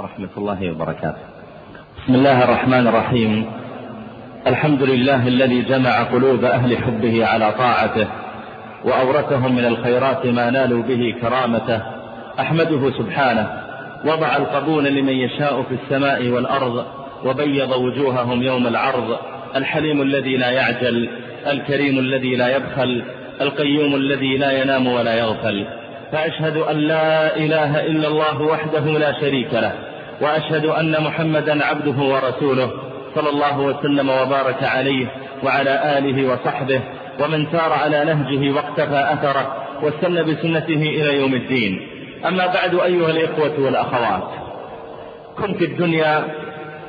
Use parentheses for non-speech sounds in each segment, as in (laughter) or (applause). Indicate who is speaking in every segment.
Speaker 1: ورحمة الله وبركاته. بسم الله الرحمن الرحيم. الحمد لله الذي جمع قلوب أهل حبه على طاعته وأورثهم من الخيرات ما نالوا به كرامته. أحمده سبحانه. وضع القبول لمن يشاء في السماء والأرض وبيض وجوههم يوم العرض. الحليم الذي لا يعجل. الكريم الذي لا يبخل. القيوم الذي لا ينام ولا يغفل. فأشهد أن لا إله إلا الله وحده لا شريك له. وأشهد أن محمدا عبده ورسوله صلى الله وسلم وبارك عليه وعلى آله وصحبه ومن سار على نهجه واقتفى أثره واستنى بسنته إلى يوم الدين. أما بعد أيها الإخوة والأخوات كن في الدنيا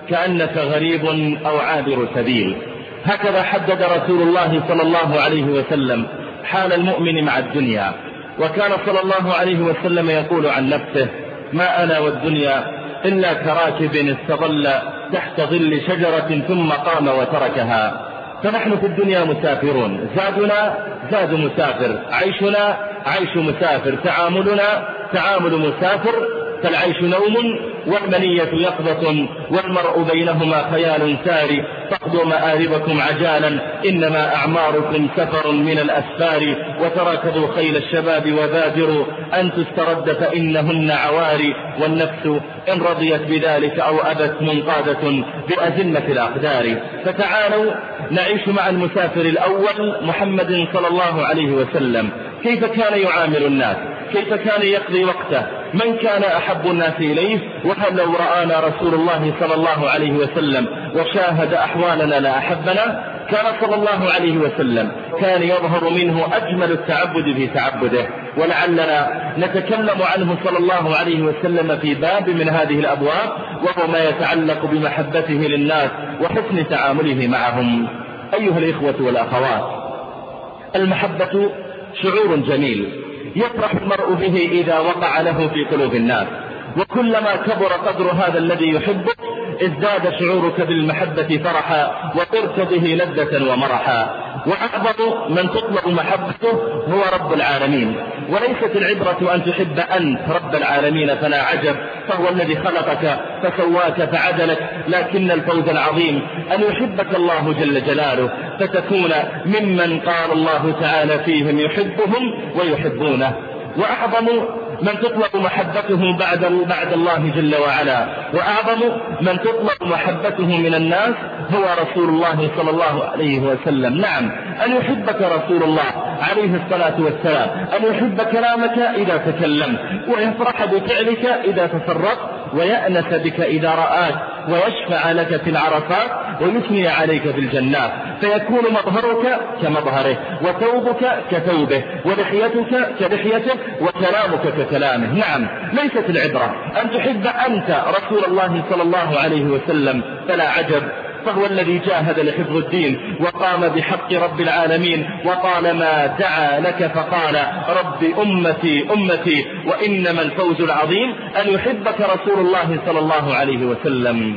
Speaker 1: كأنك غريب أو عابر سبيل. هكذا حدد رسول الله صلى الله عليه وسلم حال المؤمن مع الدنيا. وكان صلى الله عليه وسلم يقول عن نفسه ما أنا والدنيا إلا كراكب استظل تحت ظل شجرة ثم قام وتركها. فنحن في الدنيا مسافرون. زادنا زاد مسافر. عيشنا عيش مسافر. تعاملنا تعامل مسافر. فالعيش نوم والمنية يقظة والمرء بينهما خيال ساري. فاقضوا مآربكم عجالا إنما أعماركم سفر من الأسفار. وتراكبوا خيل الشباب وبادروا. أن تسترد فإنهن عواري. والنفس إن رضيت بذلك أو أبت منقادة بأزمة الأقدار. فتعالوا نعيش مع المسافر الأول محمد صلى الله عليه وسلم. كيف كان يعامل الناس؟ كيف كان يقضي وقته؟ من كان أحب الناس إليه؟ وهل لو رآنا رسول الله صلى الله عليه وسلم وشاهد أحوالنا لأحبنا كان صلى الله عليه وسلم كان يظهر منه أجمل التعبد في تعبده. ولعلنا نتكلم عنه صلى الله عليه وسلم في باب من هذه الأبواب وهو ما يتعلق بمحبته للناس وحسن تعامله معهم. أيها الإخوة والأخوات المحبة شعور جميل. يفرح المرء به إذا وقع له في قلوب الناس وكلما كبر قدر هذا الذي يحبه ازداد شعورك بالمحبة فرحا وطرت به لذة ومرحا. وأعظم من تطلب محبته هو رب العالمين. وليست العبرة أن تحب أنت رب العالمين فلا عجب فهو الذي خلقك فسواك فعدلك لكن الفوز العظيم أن يحبك الله جل جلاله فتكون ممن قال الله تعالى فيهم يحبهم ويحبونه. وأعظم من تطلق محبته بعد بعد الله جل وعلا. وأعظم من تطلق محبته من الناس هو رسول الله صلى الله عليه وسلم. نعم أن يحبك رسول الله عليه الصلاة والسلام أن يحب كلامك إذا تكلمت ويفرح بفعلك إذا تفرقت ويأنس بك إذا رآك ويشفع لك في العرفات ويثني عليك في الجنات فيكون مظهرك كمظهره وثوبك كثوبه ولحيتك كلحيته وكلامك ككلامه. نعم ليست العبرة. أن تحب أنت رسول الله صلى الله عليه وسلم فلا عجب. فهو الذي جاهد لحفظ الدين وقام بحق رب العالمين وطالما دعا لك فقال رب أمتي أمتي وإنما الفوز العظيم أن يحبك رسول الله صلى الله عليه وسلم.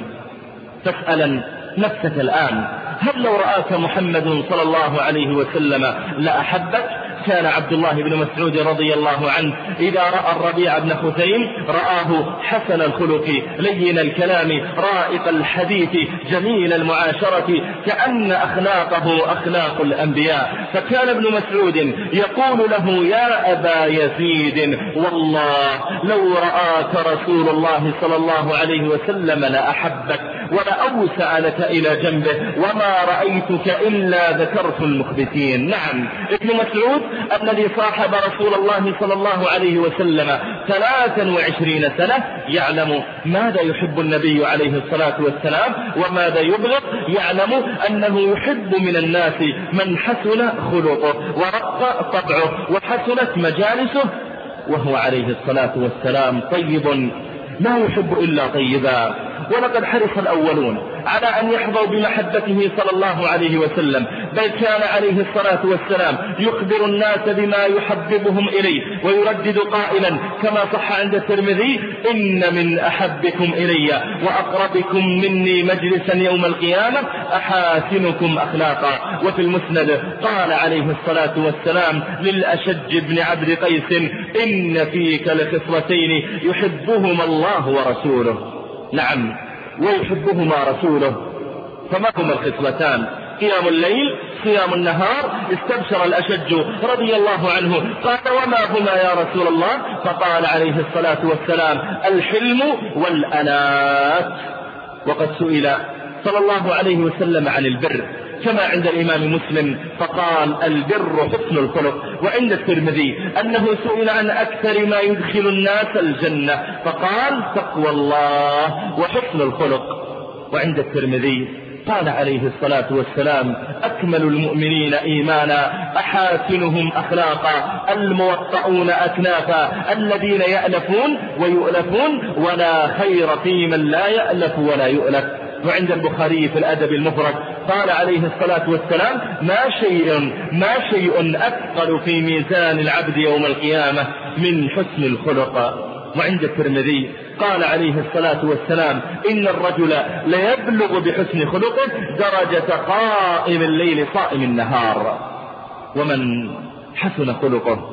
Speaker 1: فاسألا نفسك الآن. هل لو رآك محمد صلى الله عليه وسلم لأحبك؟ كان عبد الله بن مسعود رضي الله عنه. إذا رأى الربيع بن خثيم رآه حسن الخلق لين الكلام رائق الحديث جميل المعاشرة كأن أخلاقه أخلاق الأنبياء. فكان ابن مسعود يقول له يا أبا يزيد والله لو رآك رسول الله صلى الله عليه وسلم لأحبك ولأوسع لك إلى جنبه وما رأيتك إلا ذكرت المخبتين. نعم ابن مسعود الذي صاحب رسول الله صلى الله عليه وسلم ثلاثا وعشرين سنة يعلم ماذا يحب النبي عليه الصلاة والسلام وماذا يبغض يعلم أنه يحب من الناس من حسن خلقه ورق طبعه وحسنت مجالسه وهو عليه الصلاة والسلام طيب لا يحب إلا طيبا. ولقد حرص الأولون على أن يحظوا بمحبته صلى الله عليه وسلم بل كان عليه الصلاة والسلام يخبر الناس بما يحببهم إليه ويردد قائلا كما صح عند الترمذي إن من أحبكم إلي وأقربكم مني مجلسا يوم القيامة أحاسنكم أخلاقا. وفي المسند قال عليه الصلاة والسلام للأشج بن عبد قيس إن فيك لخصلتين يحبهما الله ورسوله. نعم ويحبهما رسوله. فما هما الخصلتان؟ قيام الليل صيام النهار استبشر الأشج رضي الله عنه. قال وما هما يا رسول الله؟ فقال عليه الصلاة والسلام الحلم والأنات وقد سئل صلى الله عليه وسلم عن البر. كما عند الإمام مسلم فقال البر حسن الخلق. وعند الترمذي أنه سئل عن أكثر ما يدخل الناس الجنة. فقال تقوى الله وحسن الخلق. وعند الترمذي قال عليه الصلاة والسلام أكمل المؤمنين إيمانا أحاسنهم أخلاقا الموطؤون أكنافا الذين يألفون ويؤلفون ولا خير في من لا يألف ولا يؤلف. وعند البخاري في الأدب المفرد قال عليه الصلاة والسلام ما شيء ما شيء أثقل في ميزان العبد يوم القيامة من حسن الخلق. وعند الترمذي قال عليه الصلاة والسلام إن الرجل ليبلغ بحسن خلقه درجة قائم الليل صائم النهار. ومن حسن خلقه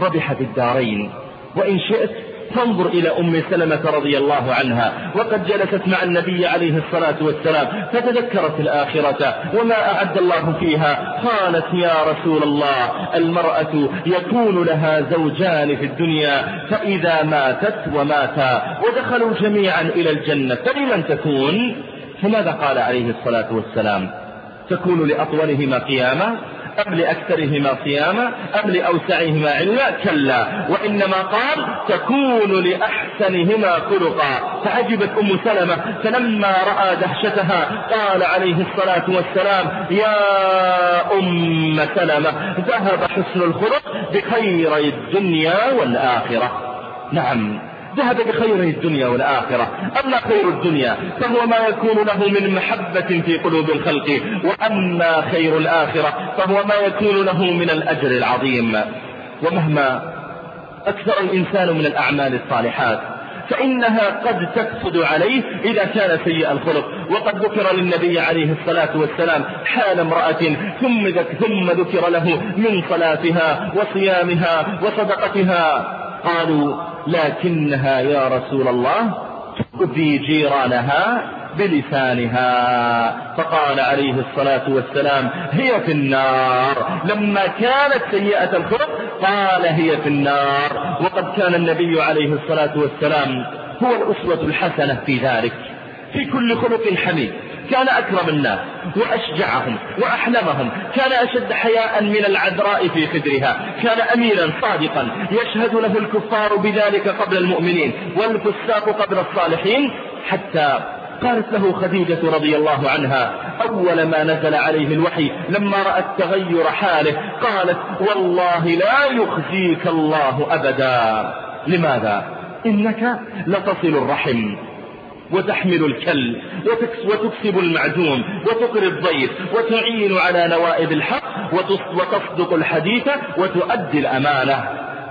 Speaker 1: ربح في الدارين وإن شئت فانظر إلى أم سلمة رضي الله عنها وقد جلست مع النبي عليه الصلاة والسلام فتذكرت الآخرة وما أعد الله فيها؟ قالت يا رسول الله المرأة يكون لها زوجان في الدنيا فإذا ماتت وماتا ودخلوا جميعا إلى الجنة فلمن تكون؟ فماذا قال عليه الصلاة والسلام؟ تكون لأطولهما قيامة أم لأكثرهما صياما أم لأوسعهما علما؟ كلا. وإنما قال تكون لأحسنهما خلقا. فعجبت أم سلمة فلما رأى دهشتها قال عليه الصلاة والسلام يا أم سلمة ذهب حسن الخلق بخير الدنيا والآخرة. نعم. ذهب بخير الدنيا والآخرة أما خير الدنيا فهو ما يكون له من محبة في قلوب الخلق وأما خير الآخرة فهو ما يكون له من الأجر العظيم. ومهما أكثر الإنسان من الأعمال الصالحات فإنها قد تكفد عليه إذا كان سيء الخلق. وقد ذكر للنبي عليه الصلاة والسلام حال امرأة ثم ثم ذكر له من صلاتها وصيامها وصدقتها. قالوا لكنها يا رسول الله تؤذي جيرانها بلسانها. فقال عليه الصلاة والسلام هي في النار. لما كانت سيئة الخلق قال هي في النار. وقد كان النبي عليه الصلاة والسلام هو الأسوة الحسنة في ذلك في كل خلق حميد. كان أكرم الناس وأشجعهم وأحلمهم. كان أشد حياء من العذراء في خدرها. كان أميرا صادقا. يشهد له الكفار بذلك قبل المؤمنين والفساق قبل الصالحين حتى قالت له خديجة رضي الله عنها أول ما نزل عليه الوحي لما رأت تغير حاله قالت والله لا يخزيك الله أبدا. لماذا؟ إنك لتصل الرحم. وتحمل الكل وتكسب المعدوم وتقري الضيف وتعين على نوائب الحق وتصدق الحديث وتؤدي الأمانة.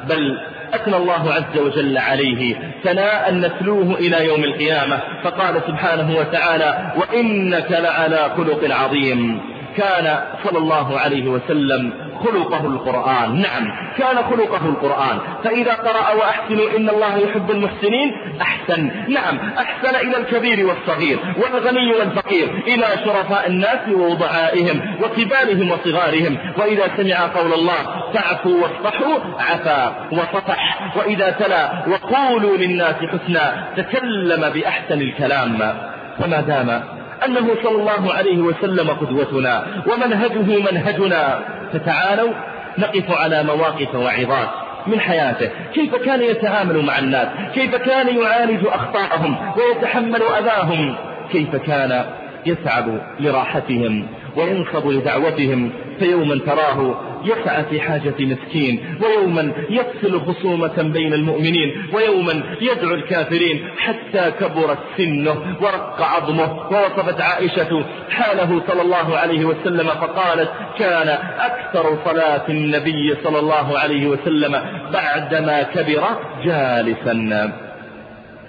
Speaker 1: بل أثنى الله عز وجل عليه ثناء نتلوه إلى يوم القيامة فقال سبحانه وتعالى وإنك لعلى خلق عظيم. كان صلى الله عليه وسلم خلقه القرآن. نعم كان خلقه القرآن. فإذا قرأ وأحسنوا إن الله يحب المحسنين أحسن. نعم أحسن إلى الكبير والصغير والغني والفقير إلى شرفاء الناس ووضعائهم وكبارهم وصغارهم. وإذا سمع قول الله فاعفوا واصفحوا عفا وصفح. وإذا تلا وقولوا للناس حسنا. تكلم بأحسن الكلام. فما دام أنه صلى الله عليه وسلم قدوتنا ومنهجه منهجنا. فتعالوا نقف على مواقف وعظات من حياته. كيف كان يتعامل مع الناس؟ كيف كان يعالج أخطاءهم ويتحمل أذاهم؟ كيف كان يسعد لراحتهم وينصب لدعوتهم؟ فيوما تراه يسعى في حاجة مسكين ويوما يفصل خصومة بين المؤمنين ويوما يدعو الكافرين حتى كبرت سنه ورق عظمه ووصفت عائشة حاله صلى الله عليه وسلم فقالت كان أكثر صلاة النبي صلى الله عليه وسلم بعدما كبر جالسا.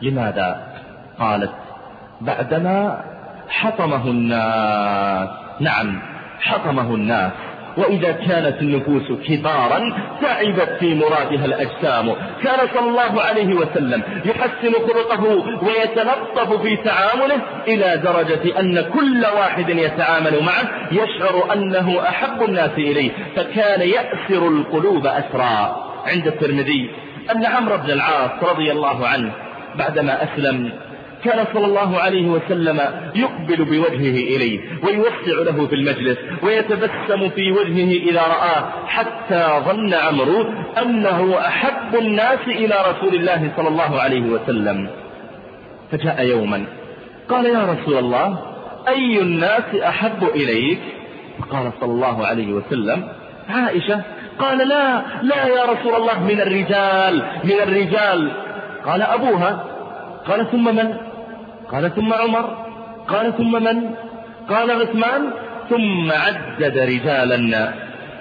Speaker 1: لماذا؟ قالت بعدما حطمه الناس. نعم حطمه الناس. وإذا كانت النفوس كبارا تعبت في مرادها الأجسام. كان صلى الله عليه وسلم يحسن خلقه ويتلطف في تعامله إلى درجة أن كل واحد يتعامل معه يشعر أنه أحب الناس إليه فكان يأسر القلوب أسرا. عند الترمذي أن عمرو بن العاص رضي الله عنه بعدما أسلم كان صلى الله عليه وسلم يقبل بوجهه إليه ويوسع له في المجلس ويتبسم في وجهه إذا رآه حتى ظن عمرو أنه أحب الناس إلى رسول الله صلى الله عليه وسلم. فجاء يوما قال يا رسول الله أي الناس أحب إليك؟ قال صلى الله عليه وسلم عائشة قال لا لا يا رسول الله من الرجال من الرجال. قال أبوها قال ثم من؟ قال ثم عمر قال ثم من؟ قال عثمان ثم عدد رجالا.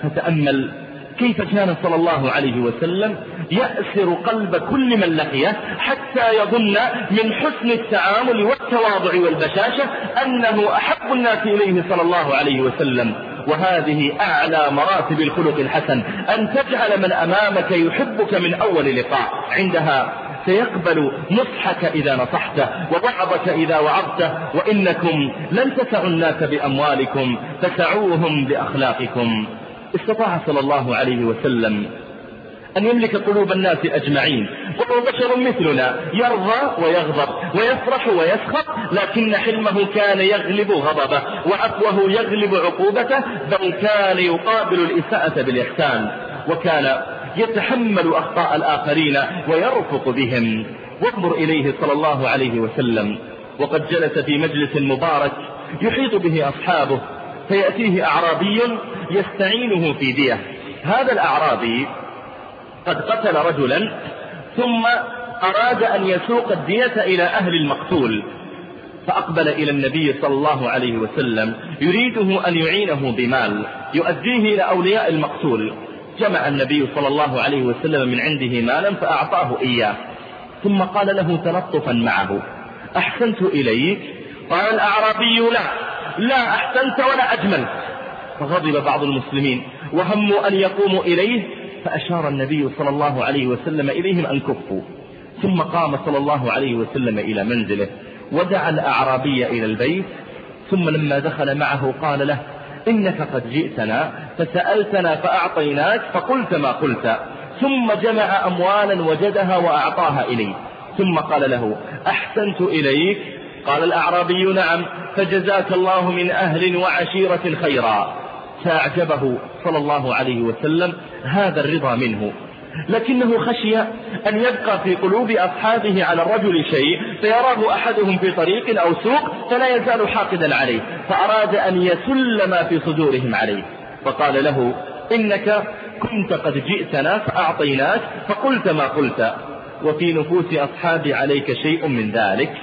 Speaker 1: فتأمل كيف كان صلى الله عليه وسلم يأسر قلب كل من لقيه حتى يظن من حسن التعامل والتواضع والبشاشة أنه أحب الناس إليه صلى الله عليه وسلم. وهذه أعلى مراتب الخلق الحسن أن تجعل من أمامك يحبك من أول لقاء. عندها سيقبل نصحك إذا نصحته ووعظك إذا وعظته وإنكم لن تسعوا الناس بأموالكم فسعوهم بأخلاقكم. استطاع صلى الله عليه وسلم أن يملك قلوب الناس أجمعين وهو بشر مثلنا يرضى ويغضب ويفرح ويسخط لكن حلمه كان يغلب غضبه وعفوه يغلب عقوبته بل كان يقابل الإساءة بالإحسان وكان يتحمل أخطاء الآخرين ويرفق بهم. وانظر إليه صلى الله عليه وسلم. وقد جلس في مجلس مبارك يحيط به أصحابه. فيأتيه أعرابي يستعينه في دية. هذا الأعرابي قد قتل رجلا ثم أراد أن يسوق الدية إلى أهل المقتول. فأقبل إلى النبي صلى الله عليه وسلم يريده أن يعينه بمال يؤديه إلى أولياء المقتول. جمع النبي صلى الله عليه وسلم من عنده مالا فأعطاه إياه ثم قال له تلطفا معه أحسنت إليك؟ قال الأعرابي لا لا أحسنت ولا أجملت فغضب بعض المسلمين وهموا أن يقوموا إليه فأشار النبي صلى الله عليه وسلم إليهم أن كفوا. ثم قام صلى الله عليه وسلم إلى منزله ودعا الأعرابي إلى البيت ثم لما دخل معه قال له إنك قد جئتنا فسألتنا فأعطيناك فقلت ما قلت. ثم جمع أموالا وجدها وأعطاها إليه ثم قال له أحسنت إليك؟ قال الأعرابي نعم. فجزاك الله من أهل وعشيرة خيرا. فأعجبه صلى الله عليه وسلم هذا الرضا منه. لكنه خشي أن يبقى في قلوب أصحابه على الرجل شيء فيراه أحدهم في طريق أو سوق فلا يزال حاقدا عليه فأراد أن يسل ما في صدورهم عليه. فقال له إنك كنت قد جئتنا فأعطيناك فقلت ما قلت. وفي نفوس أصحابي عليك شيء من ذلك.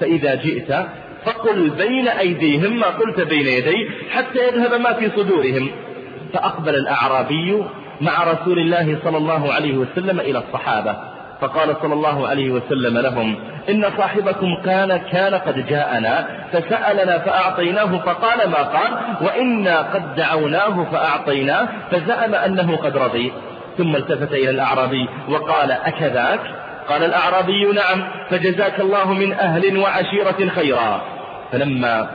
Speaker 1: فإذا جئت فقل بين أيديهم ما قلت بين يدي حتى يذهب ما في صدورهم. فأقبل الأعرابي مع رسول الله صلى الله عليه وسلم إلى الصحابة. فقال صلى الله عليه وسلم لهم إن صاحبكم كان كان قد جاءنا فسألنا فأعطيناه فقال ما قال؟ وإنا قد دعوناه فأعطيناه فزعم أنه قد رضي. ثم التفت إلى الأعرابي وقال أكذاك؟ قال الأعرابي نعم فجزاك الله من أهل وعشيرة خيرا. فلما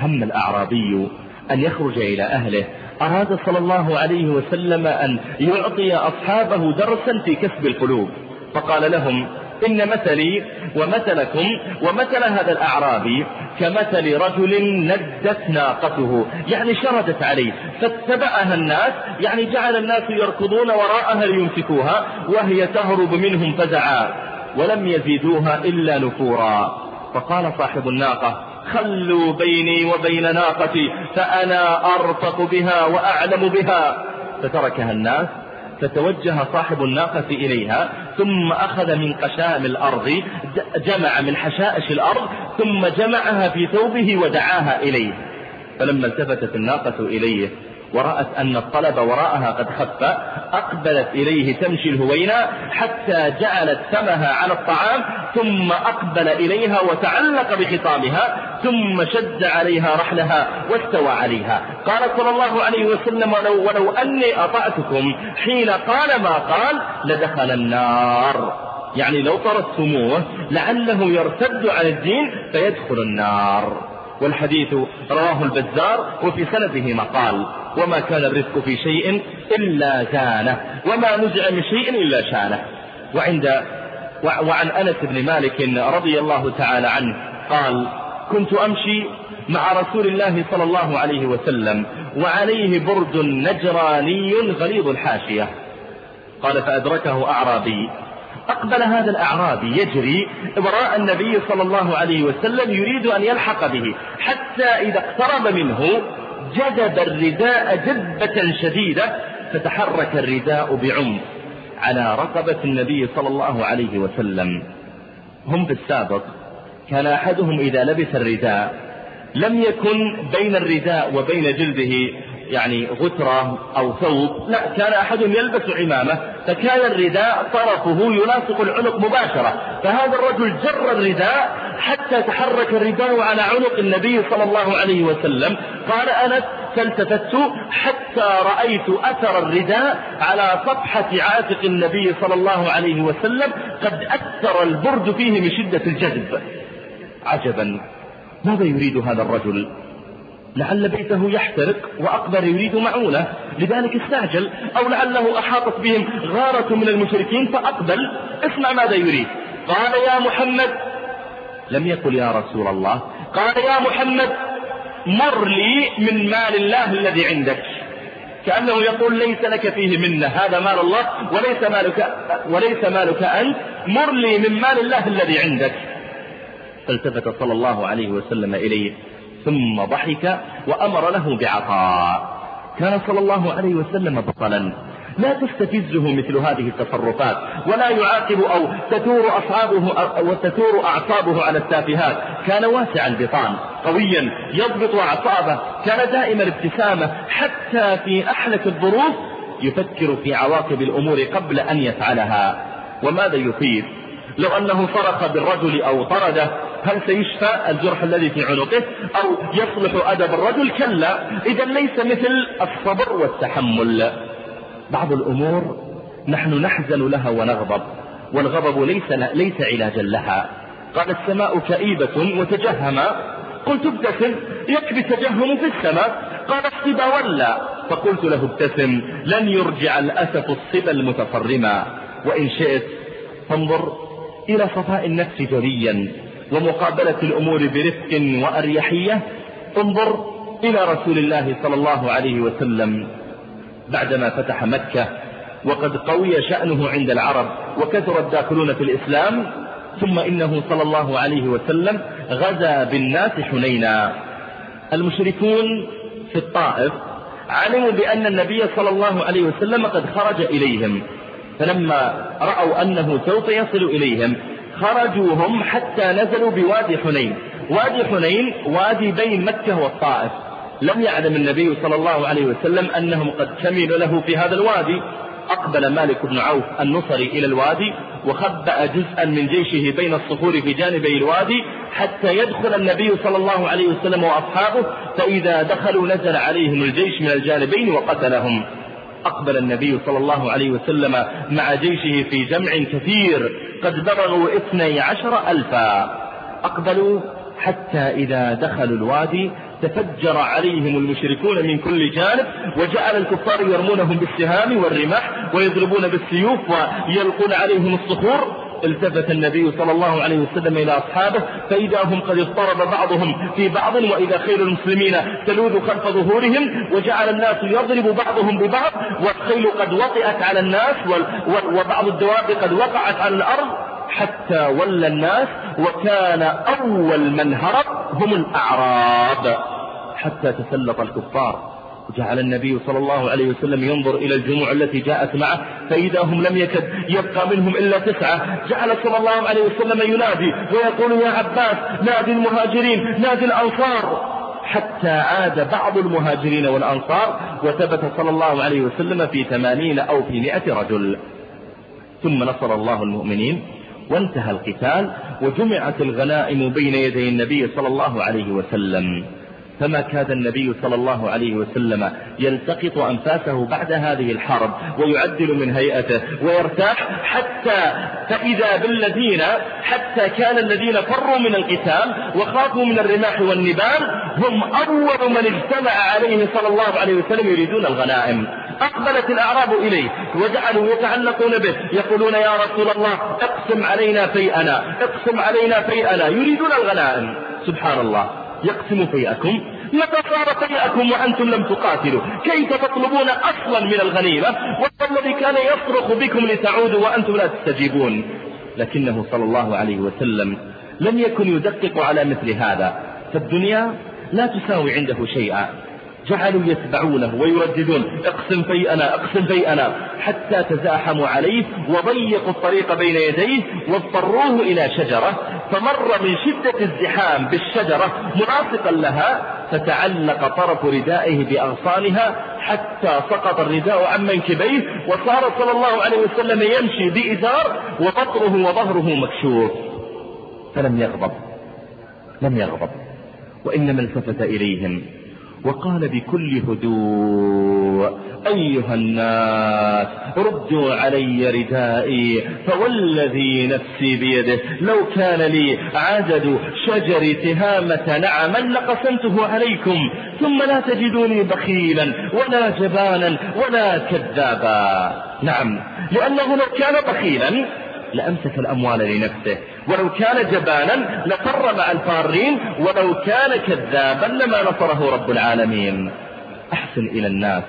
Speaker 1: هم الأعرابي أن يخرج إلى أهله أراد صلى الله عليه وسلم أن يعطي أصحابه درسا في كسب القلوب. فقال لهم إن مثلي ومثلكم ومثل هذا الأعرابي كمثل رجل ندت ناقته يعني شردت عليه فاتبعها الناس يعني جعل الناس يركضون وراءها ليمسكوها وهي تهرب منهم فزعا ولم يزيدوها إلا نفورا. فقال صاحب الناقة خلوا بيني وبين ناقتي فأنا أرفق بها وأعلم بها. فتركها الناس فتوجه صاحب الناقة إليها ثم أخذ من قشائم الأرض جمع من حشائش الأرض ثم جمعها في ثوبه ودعاها إليه. فلما التفتت الناقة إليه ورأت أن الطلب وراءها قد خف أقبلت إليه تمشي الهوينة حتى جعلت فمها على الطعام ثم أقبل إليها وتعلق بخطامها ثم شد عليها رحلها واستوى عليها. قال صلى الله عليه وسلم ولو, ولو أني أطعتكم حين قال ما قال لدخل النار. يعني لو طردتموه لعله يرتد عن الدين فيدخل النار. والحديث رواه البزار وفي سنده مقال. وما كان الرزق في شيء إلا زانه وما نزع من شيء إلا شانه. وعند وعن أنس بن مالك رضي الله تعالى عنه قال كنت أمشي مع رسول الله صلى الله عليه وسلم وعليه برد نجراني غليظ الحاشية. قال فأدركه أعرابي. أقبل هذا الأعرابي يجري وراء النبي صلى الله عليه وسلم يريد أن يلحق به حتى إذا اقترب منه جذب الرداء جذبة شديدة فتحرك الرداء بعنف على رقبة النبي صلى الله عليه وسلم. هم في السابق كان أحدهم إذا لبس الرداء لم يكن بين الرداء وبين جلده يعني غترة أو ثوب لا كان أحدهم يلبس عمامة فكان الرداء طرفه يلاصق العنق مباشرة فهذا الرجل جر الرداء حتى تحرك الرداء على عنق النبي صلى الله عليه وسلم قال أنس فالتفت حتى رأيت أثر الرداء على صفحة عاتق النبي صلى الله عليه وسلم قد أثر البرد فيه من شدة الجذب. عجبا. ماذا يريد هذا الرجل؟ لعل بيته يحترق وأقبل يريد معونة. لذلك استعجل أو لعله أحاطت بهم غارة من المشركين فأقبل. اسمع ماذا يريد. قال يا محمد لم يقل يا رسول الله. قال يا محمد مر لي من مال الله الذي عندك. كأنه يقول ليس لك فيه منة. هذا مال الله وليس مالك وليس مالك أنت. مر لي من مال الله الذي عندك. فالتفت صلى الله عليه وسلم إليه. ثم ضحك وأمر له بعطاء. كان صلى الله عليه وسلم بطلا. لا تستفزه مثل هذه التصرفات ولا يعاقب أو تثور أصحابه وتثور أعصابه على التافهات. كان واسع البطان قويا يضبط أعصابه. كان دائما ابتسامة حتى في أحلك الظروف يفكر في عواقب الأمور قبل أن يفعلها. وماذا يفيد لو أنه صرخ بالرجل أو طرده هل سيشفى الجرح الذي في عنقه أو يصلح أدب الرجل؟ كلا. إذا ليس مثل الصبر والتحمل. بعض الأمور نحن نحزن لها ونغضب والغضب ليس, ليس علاجا لها. قال السماء كئيبة وتجهم. قلت ابتسم. يكفي التجهم في السماء. قال الصبا ولا. فقلت له ابتسم. لن يرجع الأسف الصبا المتصرما وإن شئت فانظر إلى صفاء النفس جريا. ومقابلة الأمور برفق وأريحية انظر إلى رسول الله صلى الله عليه وسلم بعدما فتح مكة وقد قوي شأنه عند العرب وكثر الداخلون في الإسلام ثم إنه صلى الله عليه وسلم غزا بالناس حنينا. المشركون في الطائف علموا بأن النبي صلى الله عليه وسلم قد خرج إليهم فلما رأوا أنه سوف يصل إليهم خرجوا هم حتى نزلوا بوادي حنين. وادي حنين وادي بين مكة والطائف. لم يعلم النبي صلى الله عليه وسلم أنهم قد كملوا له في هذا الوادي. أقبل مالك بن عوف النصري إلى الوادي وخبأ جزءا من جيشه بين الصخور في جانبي الوادي حتى يدخل النبي صلى الله عليه وسلم وأصحابه فإذا دخلوا نزل عليهم الجيش من الجانبين وقتلهم. أقبل النبي صلى الله عليه وسلم مع جيشه في جمع كثير. قد بلغوا اثني عشر ألفا. أقبلوا حتى إذا دخلوا الوادي تفجر عليهم المشركون من كل جانب وجعل الكفار يرمونهم بالسهام والرماح ويضربون بالسيوف ويلقون عليهم الصخور. التفت النبي صلى الله عليه وسلم إلى أصحابه فإذا هم قد اضطرب بعضهم في بعض وإذا خيل المسلمين تلوذ خلف ظهورهم وجعل الناس يضرب بعضهم ببعض والخيل قد وطئت على الناس وبعض الدواب قد وقعت على الأرض حتى ولى الناس وكان أول من هرب هم الأعراب حتى تسلط الكفار. جعل النبي صلى الله عليه وسلم ينظر إلى الجموع التي جاءت معه فإذا هم لم يكد يبقى منهم إلا تسعة. جعل صلى الله عليه وسلم ينادي ويقول يا عباس نادي المهاجرين نادي الأنصار. حتى عاد بعض المهاجرين والأنصار وثبت صلى الله عليه وسلم في ثمانين أو في مئة رجل. ثم نصر الله المؤمنين وانتهى القتال وجمعت الغنائم بين يدي النبي صلى الله عليه وسلم. فما كاد النبي صلى الله عليه وسلم يلتقط أنفاسه بعد هذه الحرب ويعدل من هيئته ويرتاح حتى فإذا بالذين حتى كان الذين فروا من القتال وخافوا من الرماح والنبال هم أول من اجتمع عليه صلى الله عليه وسلم يريدون الغنائم. أقبلت الأعراب إليه وجعلوا يتعلقون به يقولون يا رسول الله اقسم علينا فيئنا اقسم علينا فيئنا يريدون الغنائم. سبحان الله. يقسم فيئكم متى صار فيئكم وأنتم لم تقاتلوا. كيف تطلبون أصلا من الغنيمة؟ والذي كان يصرخ بكم لتعودوا وأنتم لا تستجيبون. لكنه صلى الله عليه وسلم لم يكن يدقق على مثل هذا. فالدنيا لا تساوي عنده شيئا. جعلوا يتبعونه ويرددون. اقسم فيئنا اقسم فيئنا حتى تزاحموا عليه وضيقوا الطريق بين يديه واضطروه إلى شجرة. فمر من شدة الزحام بالشجرة ملاصقا لها فتعلق طرف ردائه بأغصانها حتى سقط الرداء عن منكبيه وصار صلى الله عليه وسلم يمشي بإزار وبطره وظهره مكشوف. فلم يغضب لم يغضب. وإنما التفت إليهم. وقال بكل هدوء أيها الناس ردوا علي ردائي فوالذي نفسي بيده لو كان لي عدد شجر تهامة نعما لقسمته عليكم ثم لا تجدوني بخيلا ولا جبانا ولا كذابا. نعم لأنه لو كان بخيلا لأمسك الأموال لنفسه. ولو كان جبانا لفر مع الفارين ولو كان كذابا لما نصره رب العالمين. أحسن إلى الناس.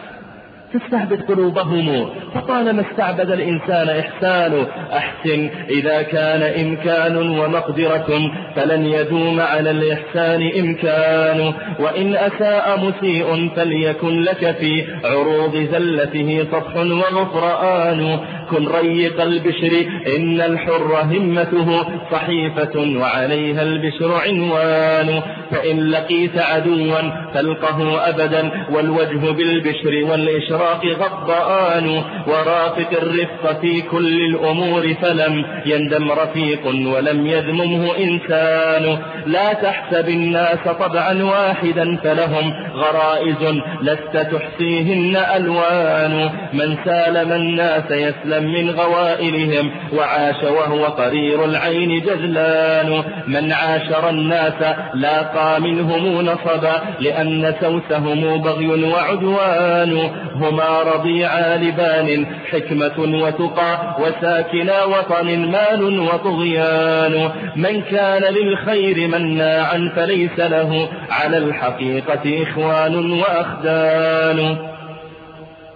Speaker 1: تستعبد قلوبهم فطالما استعبد الإنسان إحسان أحسن إذا كان إمكان ومقدرة فلن يدوم على الإحسان إمكان. وإن أساء مسيء فليكن لك في عروض زلته صفح وغفرآن. كن ريق البشر إن الحر همته صحيفة وعليها البشر عنوان. فإن لقيت عدوا فألقه أبدا والوجه بالبشر والإشراق غضآن ورافق الرفق في كل الأمور فلم يندم رفيق ولم يذممه إنسان. لا تحسب الناس طبعا واحدا فلهم غرائز لست تحصيهن ألوان. من سالم الناس يسلم من غوائلهم وعاش وهو قرير العين جزلان. من عاشر الناس لاقى منهم نصبا لأن سوسهم بغي وعدوان. هما رضيعا لبان حكمة وتقى وساكنا وطن مال وطغيان. من كان للخير مناعا فليس له على الحقيقة إخوان وأخدان.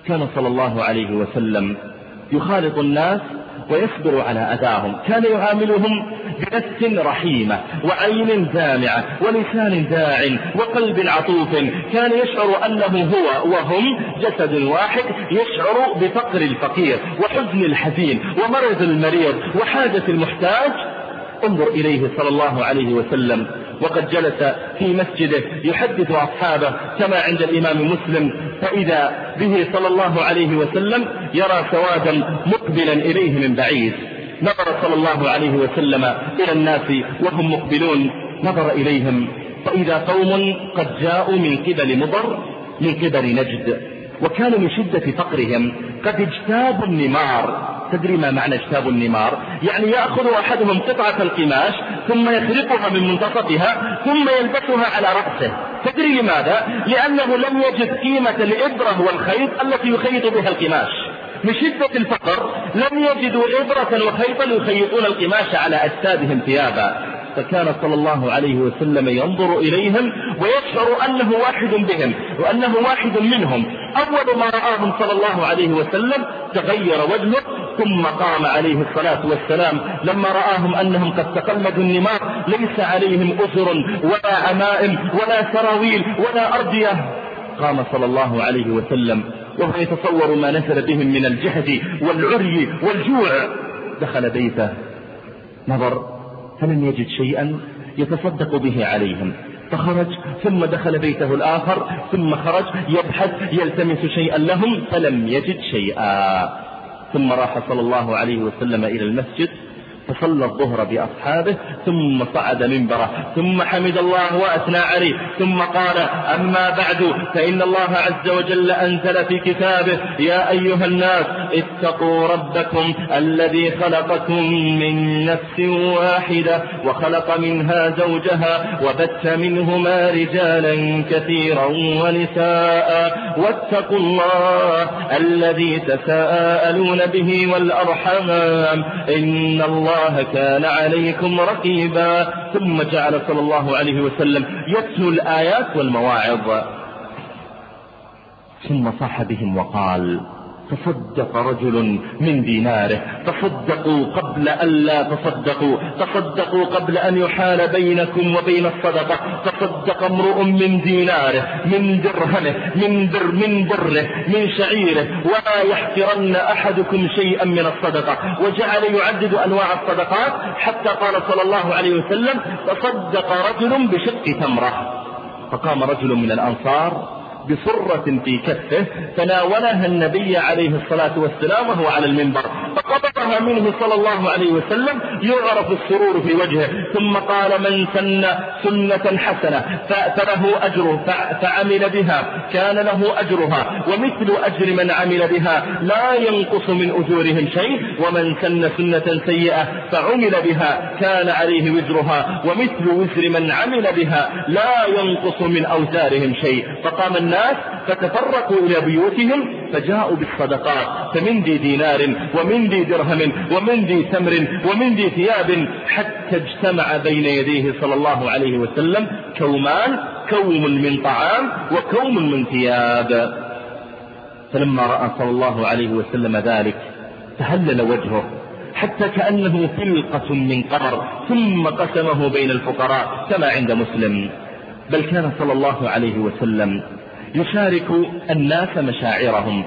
Speaker 1: كان صلى الله عليه وسلم يخالط الناس ويصبر على أذاهم. كان يعاملهم بنفس رحيمة وعين دامعة ولسان داع وقلب عطوف. كان يشعر أنه هو وهم جسد واحد يشعر بفقر الفقير وحزن الحزين ومرض المريض وحاجة المحتاج. انظر إليه صلى الله عليه وسلم. وقد جلس في مسجده يحدث أصحابه كما عند الإمام مسلم. فإذا به صلى الله عليه وسلم يرى سوادا مقبلا إليه من بعيد. نظر صلى الله عليه وسلم إلى الناس وهم مقبلون. نظر إليهم. فإذا قوم قد جاءوا من قبل مضر من قبل نجد. وكانوا من شدة فقرهم قد اجتابوا النمار. تدري ما معنى اجتاب النمار؟ يعني يأخذ أحدهم قطعة القماش ثم يخرقها من منتصفها ثم يلبسها على رأسه. تدري لماذا؟ لأنه لم يجد قيمة الإبرة والخيط التي يخيط بها القماش. من شدة الفقر لم يجدوا إبرة وخيطا يخيطون القماش على أجسادهم ثيابا. فكان صلى الله عليه وسلم ينظر إليهم ويشعر أنه واحد بهم وأنه واحد منهم. أول ما رآهم صلى الله عليه وسلم تغير وجهه ثم قام عليه الصلاة والسلام. لما رآهم أنهم قد تقلدوا النمار ليس عليهم أسر ولا عمائم ولا سراويل ولا أردية. قام صلى الله عليه وسلم وهو يتصور ما نزل بهم من الجهد والعري والجوع. دخل بيته. نظر فلم يجد شيئا يتصدق به عليهم. فخرج ثم دخل بيته الآخر ثم خرج يبحث يلتمس شيئا لهم فلم يجد شيئا. ثم راح صلى الله عليه وسلم إلى المسجد فصلى الظهر بأصحابه ثم صعد منبره ثم حمد الله وأثنى عليه ثم قال أما بعد فإن الله عز وجل أنزل في كتابه يا أيها الناس اتقوا ربكم الذي خلقكم من نفس واحدة وخلق منها زوجها وبث منهما رجالا كثيرا ونساء واتقوا الله الذي تساءلون به والأرحام إن الله الله كان عليكم رقيبا. ثم جعل صلى الله عليه وسلم يتلو الآيات والمواعظ. ثم صاح بهم وقال تصدق رجل من ديناره. تصدقوا قبل أن لا تصدقوا. تصدقوا قبل أن يحال بينكم وبين الصدقة. تصدق امرؤ من ديناره من درهمه من در من بره من شعيره. ولا يحترن أحدكم شيئا من الصدقة. وجعل يعدد أنواع الصدقات حتى قال صلى الله عليه وسلم تصدق رجل بشق تمرة. فقام رجل من الأنصار بصرة في كفه تناولها النبي عليه الصلاة والسلام وهو على المنبر فقبضها منه صلى الله عليه وسلم يعرف السرور في وجهه ثم قال من سن سنة حسنة فله أجره فعمل بها كان له أجرها ومثل أجر من عمل بها لا ينقص من أجورهم شيء ومن سن سنة سيئة فعمل بها كان عليه وزرها ومثل وزر من عمل بها لا ينقص من أوزارهم شيء فقام الناس فتفرقوا إلى بيوتهم فجاءوا بالصدقات. فمن ذي دينار ومن ذي درهم ومن ذي تمر ومن ذي ثياب حتى اجتمع بين يديه صلى الله عليه وسلم كومان كوم من طعام وكوم من ثياب. فلما رأى صلى الله عليه وسلم ذلك تهلل وجهه حتى كأنه فلقة من قمر ثم قسمه بين الفقراء كما عند مسلم. بل كان صلى الله عليه وسلم يشارك الناس مشاعرهم.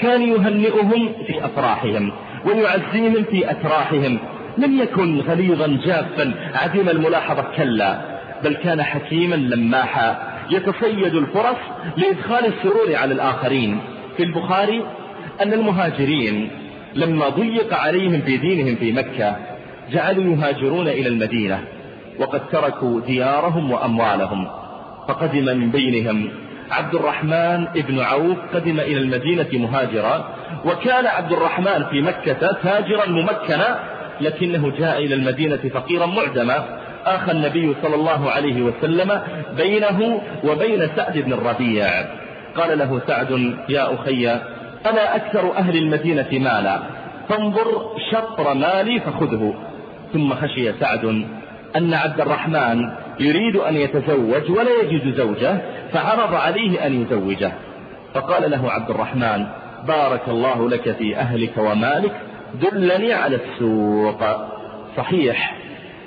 Speaker 1: كان يهنئهم في أفراحهم ويعزيهم في أتراحهم. لم يكن غليظا جافا عديم الملاحظة كلا بل كان حكيما لماحا. يتصيد الفرص لإدخال السرور على الآخرين. في البخاري أن المهاجرين لما ضيق عليهم في دينهم في مكة جعلوا يهاجرون إلى المدينة وقد تركوا ديارهم وأموالهم فقدم من بينهم عبد الرحمن ابن عوف قدم إلى المدينة مهاجرا وكان عبد الرحمن في مكة تاجرا ممكنا لكنه جاء إلى المدينة فقيرا معدما. آخى النبي صلى الله عليه وسلم بينه وبين سعد بن الربيع. قال له سعد يا أخي أنا أكثر أهل المدينة مالا فانظر شطر مالي فخذه. ثم خشي سعد أن عبد الرحمن يريد أن يتزوج ولا يجد زوجة فعرض عليه أن يزوجه. فقال له عبد الرحمن بارك الله لك في أهلك ومالك دلني على السوق. صحيح.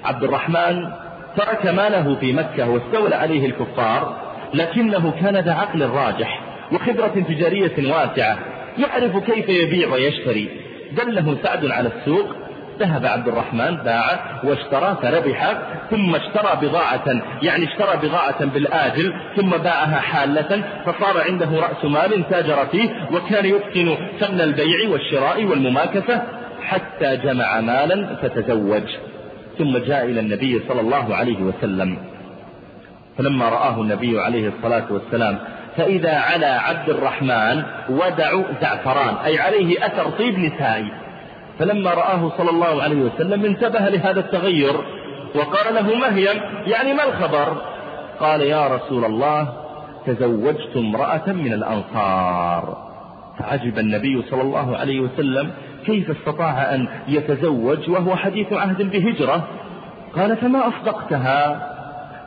Speaker 1: عبد الرحمن ترك ماله في مكة واستولى عليه الكفار لكنه كان ذا عقل راجح وخبرة تجارية واسعة يعرف كيف يبيع ويشتري. دله سعد على السوق ذهب عبد الرحمن باع واشترى فربح ثم اشترى بضاعة يعني اشترى بضاعة بالآجل ثم باعها حالة فصار عنده رأس مال تاجر فيه وكان يتقن فن البيع والشراء والمماكسة حتى جمع مالا فتزوج. ثم جاء إلى النبي صلى الله عليه وسلم. فلما رآه النبي عليه الصلاة والسلام فإذا على عبد الرحمن ودع زعفران أي عليه أثر طيب نسائي. فلما رآه صلى الله عليه وسلم انتبه لهذا التغير وقال له ما هي؟ يعني ما الخبر؟ قال يا رسول الله تزوجت امرأة من الأنصار. فعجب النبي صلى الله عليه وسلم كيف استطاع أن يتزوج وهو حديث عهد بهجرة؟ قال فما أصدقتها؟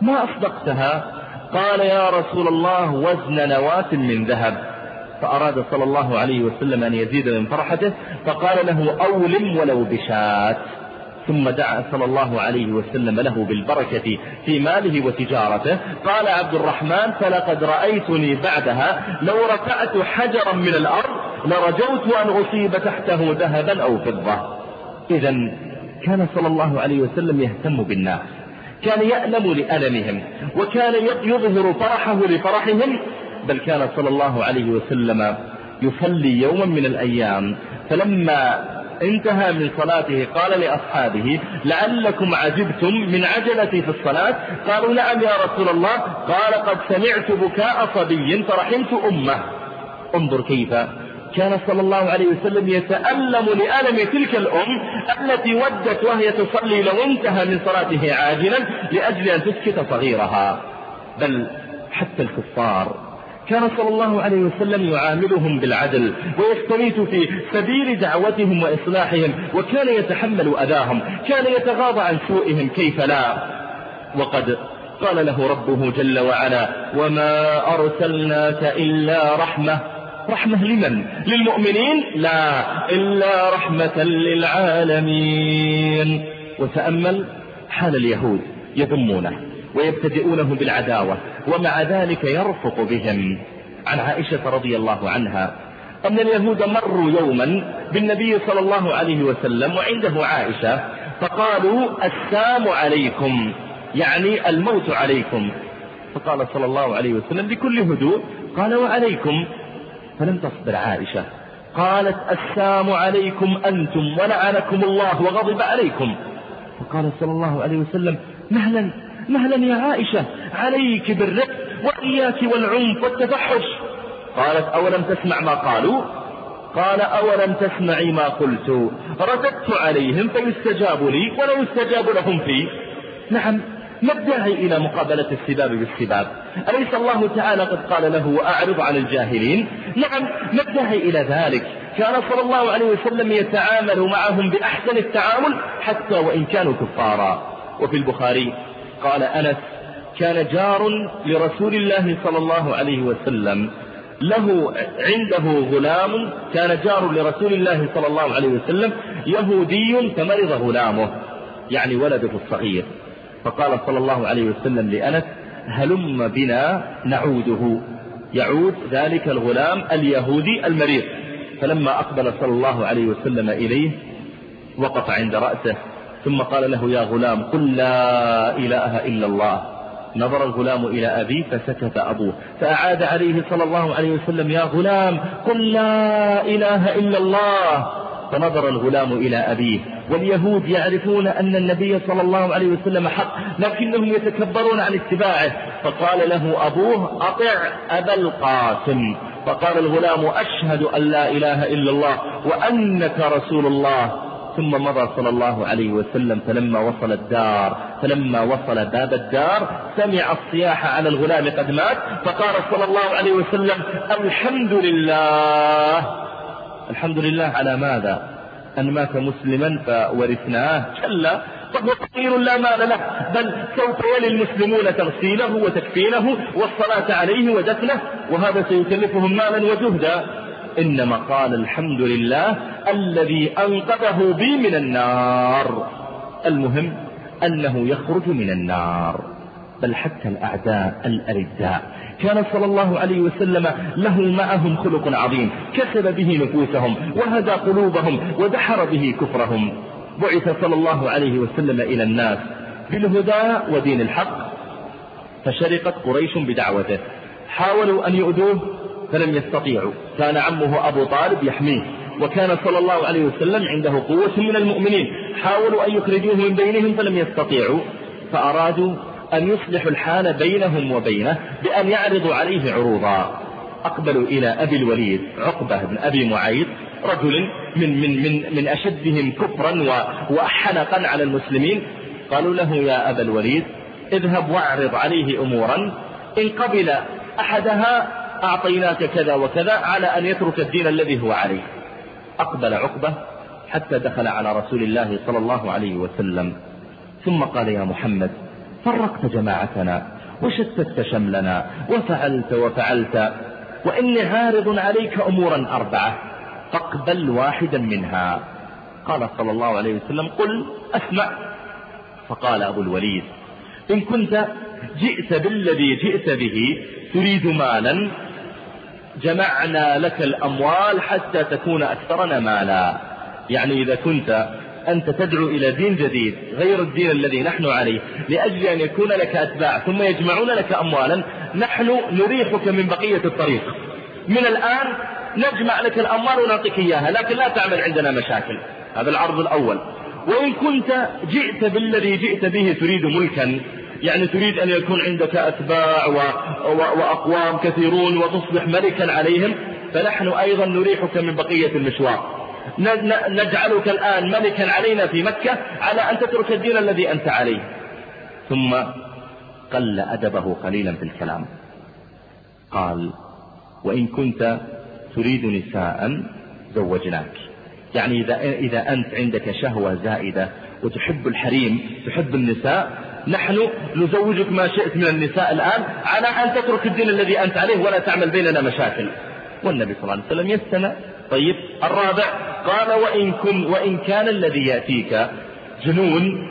Speaker 1: ما أصدقتها؟ قال يا رسول الله وزن نواة من ذهب. فأراد صلى الله عليه وسلم أن يزيد من فرحته فقال له أولم ولو بشات ثم دعا صلى الله عليه وسلم له بالبركة في ماله وتجارته. قال عبد الرحمن فلقد رأيتني بعدها لو رفعت حجرا من الأرض لرجوت أن أصيب تحته ذهبا أو فضة. إذا كان صلى الله عليه وسلم يهتم بالناس. كان يألم لألمهم وكان يظهر فرحه لفرحهم بل كان صلى الله عليه وسلم يصلي يوما من الأيام. فلما انتهى من صلاته قال لأصحابه لعلكم عجبتم من عجلتي في الصلاة؟ قالوا نعم يا رسول الله. قال قد سمعت بكاء صبي فرحمت أمه. انظر كيف كان صلى الله عليه وسلم يتألم لألم تلك الأم التي ودت وهي تصلي لو انتهى من صلاته عاجلا لأجل أن تسكت صغيرها. بل حتى الكفار كان صلى الله عليه وسلم يعاملهم بالعدل ويستميت في سبيل دعوتهم وإصلاحهم وكان يتحمل أذاهم كان يتغاضى عن سوءهم كيف لا. وقد قال له ربه جل وعلا وما أرسلناك إلا رحمة. رحمة لمن؟ للمؤمنين؟ لا إلا رحمة للعالمين. وتأمل حال اليهود يذمونه. ويبتدئونه بالعداوة ومع ذلك يرفق بهم. عن عائشة رضي الله عنها أن اليهود مروا يوما بالنبي صلى الله عليه وسلم وعنده عائشة فقالوا السام عليكم يعني الموت عليكم. فقال صلى الله عليه وسلم بكل هدوء قال وعليكم. فلم تصبر عائشة قالت السام عليكم أنتم ولعنكم الله وغضب عليكم. فقال صلى الله عليه وسلم مهلا مهلا يا عائشة عليك بالرفق وإياك والعنف والتفحش. قالت أولم تسمع ما قالوا؟ قال أولم تسمعي ما قلت؟ رددت عليهم فيستجاب لي ولا يستجاب لهم في نعم ما الداعي إلى مقابلة السباب بالسباب. أليس الله تعالى قد قال له وأعرض عن الجاهلين؟ نعم ما الداعي إلى ذلك. كان صلى الله عليه وسلم يتعامل معهم بأحسن التعامل حتى وإن كانوا كفارا. وفي البخاري قال أنس كان جار لرسول الله صلى الله عليه وسلم. له عنده غلام كان جار لرسول الله صلى الله عليه وسلم. يهودي فمرض غلامه يعني ولده الصغير. فقال صلى الله عليه وسلم لأنس هلم بنا نعوده. يعود ذلك الغلام اليهودي المريض. فلما أقبل صلى الله عليه وسلم إليه وقف عند رأسه. ثم قال له يا غلام قل لا إله إلا الله. نظر الغلام إلى أبيه فسكت أبوه فأعاد عليه صلى الله عليه وسلم يا غلام قل لا إله إلا الله. فنظر الغلام إلى أبيه واليهود يعرفون أن النبي صلى الله عليه وسلم حق لكنهم يتكبرون عن اتباعه. فقال له أبوه أطع أبا القاسم. فقال الغلام أشهد أن لا إله إلا الله وأنك رسول الله. ثم مضى صلى الله عليه وسلم فلما وصل الدار فلما وصل باب الدار سمع الصياح على الغلام قد مات فقال صلى الله عليه وسلم الحمد لله. الحمد لله على ماذا؟ أن مات مسلما فورثناه. كلا فهو فقير لا مال له بل سوف يلي المسلمون تغسيله وتكفينه والصلاة عليه ودفنه وهذا سيكلفهم مالا وجهدا. إنما قال الحمد لله الذي أنقذه بي من النار. المهم أنه يخرج من النار. بل حتى الأعداء الأرداء كان صلى الله عليه وسلم له معهم خلق عظيم. كسب به نفوسهم وهدى قلوبهم ودحر به كفرهم. بعث صلى الله عليه وسلم إلى الناس بالهدى ودين الحق فشرقت قريش بدعوته. حاولوا أن يؤذوه فلم يستطيعوا كان عمه أبو طالب يحميه. وكان صلى الله عليه وسلم عنده قوة من المؤمنين. حاولوا أن يخرجوه من بينهم فلم يستطيعوا. فأرادوا أن يصلحوا الحال بينهم وبينه بأن يعرضوا عليه عروضا. أقبلوا إلى أبي الوليد عقبة بن أبي معيط رجل من, من, من, من أشدهم كفرا وحنقا على المسلمين. قالوا له يا أبا الوليد اذهب واعرض عليه أمورا. إن قبل أحدها أعطيناك كذا وكذا على أن يترك الدين الذي هو عليه. أقبل عقبة حتى دخل على رسول الله صلى الله عليه وسلم. ثم قال يا محمد فرقت جماعتنا وشتت شملنا وفعلت وفعلت وإني عارض عليك أمورا أربعة فاقبل واحدا منها. قال صلى الله عليه وسلم قل أسمع. فقال أبو الوليد إن كنت جئت بالذي جئت به تريد مالا جمعنا لك الأموال حتى تكون أكثرنا مالا. يعني إذا كنت أنت تدعو إلى دين جديد غير الدين الذي نحن عليه لأجل أن يكون لك أتباع ثم يجمعون لك أموالا نحن نريحك من بقية الطريق. من الآن نجمع لك الأموال ونعطيك إياها لكن لا تعمل عندنا مشاكل. هذا العرض الأول. وإن كنت جئت بالذي جئت به تريد ملكا يعني تريد أن يكون عندك أتباع. وأقوام كثيرون وتصبح ملكا عليهم فنحن أيضا نريحك من بقية المشوار. نجعلك الآن ملكا علينا في مكة على أن تترك الدين الذي أنت عليه. ثم قل أدبه قليلا في الكلام. قال وإن كنت تريد نساء زوجناك. يعني إذا, إذا أنت عندك شهوة زائدة وتحب الحريم تحب النساء نحن نزوجك ما شئت من النساء الآن على أن تترك الدين الذي أنت عليه ولا تعمل بيننا مشاكل. والنبي صلى الله عليه وسلم يستمع. طيب الرابع قال وإن, كن وإن كان الذي يأتيك جنون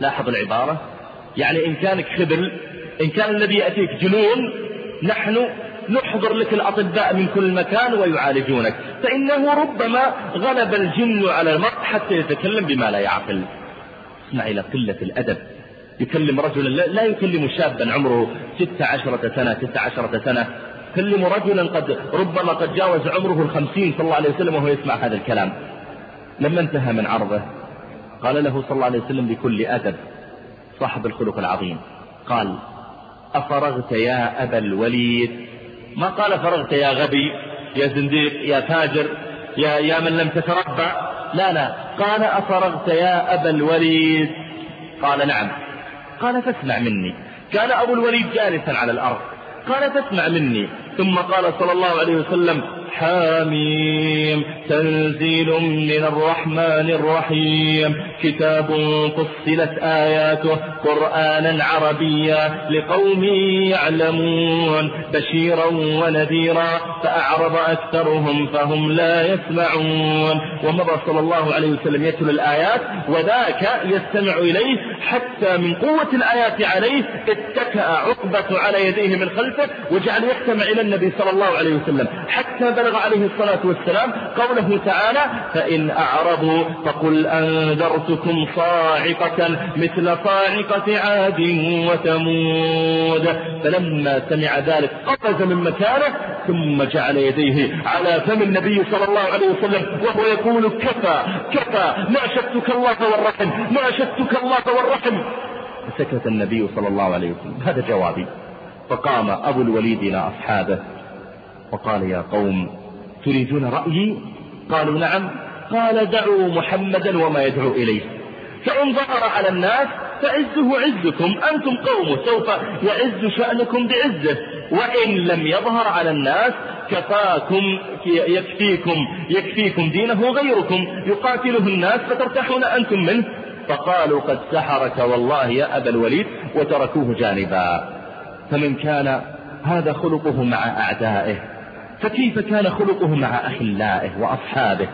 Speaker 1: لاحظ العبارة يعني إن كانك خبل إن كان الذي يأتيك جنون نحن نحضر لك الأطباء من كل مكان ويعالجونك. فإنه ربما غلب الجن على المرء حتى يتكلم بما لا يعقل. اسمع إلى قلة الأدب. يكلم رجلا لا يكلم شابا عمره ست عشرة سنة ست عشرة سنة. يكلم رجلا قد ربما قد جاوز عمره الخمسين صلى الله عليه وسلم وهو يسمع هذا الكلام. لما انتهى من عرضه قال له صلى الله عليه وسلم بكل أدب صاحب الخلق العظيم قال أفرغت يا أبا الوليد؟ ما قال فرغت يا غبي يا زنديق يا فاجر يا, يا من لم تتربع؟ لا لا قال أفرغت يا أبا الوليد. قال نعم. قال فاسمع مني. كان أبو الوليد جالسا على الأرض. قال فاسمع مني. ثم قال صلى الله عليه وسلم حاميم تنزيل من الرحمن الرحيم. كتاب فصلت آياته قرآنا عربيا لقوم يعلمون. بشيرا ونذيرا فأعرض أكثرهم فهم لا يسمعون. ومضى صلى الله عليه وسلم يتلو الآيات وذاك يستمع إليه حتى من قوة الآيات عليه اتكأ عقبة على يديه من خلفه وجعل يستمع إلى النبي صلى الله عليه وسلم. حتى بلغ عليه الصلاة والسلام قوله تعالى فإن أعرضوا فقل أنذرتكم صاعقة مثل صاعقة عاد وثمود. فلما سمع ذلك قفز من مكانه ثم جعل يديه على فم النبي صلى الله عليه وسلم وهو يقول كفى كفى ما شدتك الله والرحم ما شدتك الله والرحم. فسكت النبي صلى الله عليه وسلم. هذا جوابي. فقام أبو الوليد إلى أصحابه وقال يا قوم تريدون رأيي؟ قالوا نعم. قال دعوا محمدا وما يدعو إليه. فإن ظهر على الناس فعزه عزكم. أنتم قوم سوف يعز شأنكم بعزه. وإن لم يظهر على الناس كفاكم يكفيكم يكفيكم دينه غيركم يقاتله الناس فترتاحون أنتم منه. فقالوا قد سحرك والله يا أبا الوليد وتركوه جانبا. فمن كان هذا خلقه مع أعدائه. فكيف كان خلقه مع أخلائه وأصحابه؟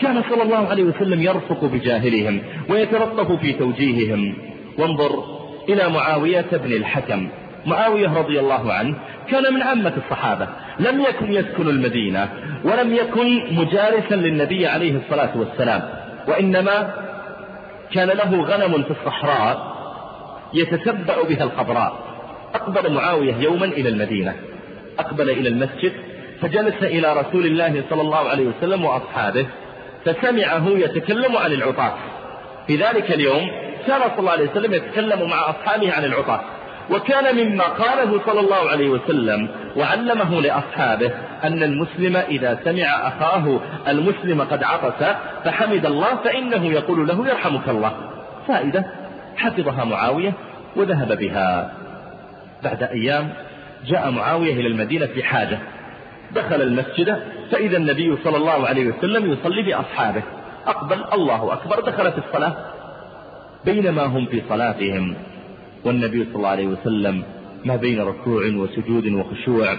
Speaker 1: كان صلى الله عليه وسلم يرفق بجاهلهم ويتلطف في توجيههم. وانظر إلى معاوية بن الحكم. معاوية رضي الله عنه كان من عامة الصحابة. لم يكن يسكن المدينة ولم يكن مجالسا للنبي عليه الصلاة والسلام. وإنما كان له غنم في الصحراء يتتبع بها الخضراء. أقبل معاوية يوما إلى المدينة. أقبل إلى المسجد. فجلس إلى رسول الله صلى الله عليه وسلم وأصحابه فسمعه يتكلم عن العطاس. في ذلك اليوم كان صلى الله عليه وسلم يتكلم مع أصحابه عن العطاس. وكان مما قاله صلى الله عليه وسلم وعلمه لأصحابه أن المسلم إذا سمع أخاه المسلم قد عطس فحمد الله فإنه يقول له يرحمك الله. فائدة حفظها معاوية وذهب بها. بعد أيام جاء معاوية إلى المدينة في حاجة. دخل المسجد فإذا النبي صلى الله عليه وسلم يصلي بأصحابه. أقبل الله أكبر دخل في الصلاة. بينما هم في صلاتهم والنبي صلى الله عليه وسلم ما بين ركوع وسجود وخشوع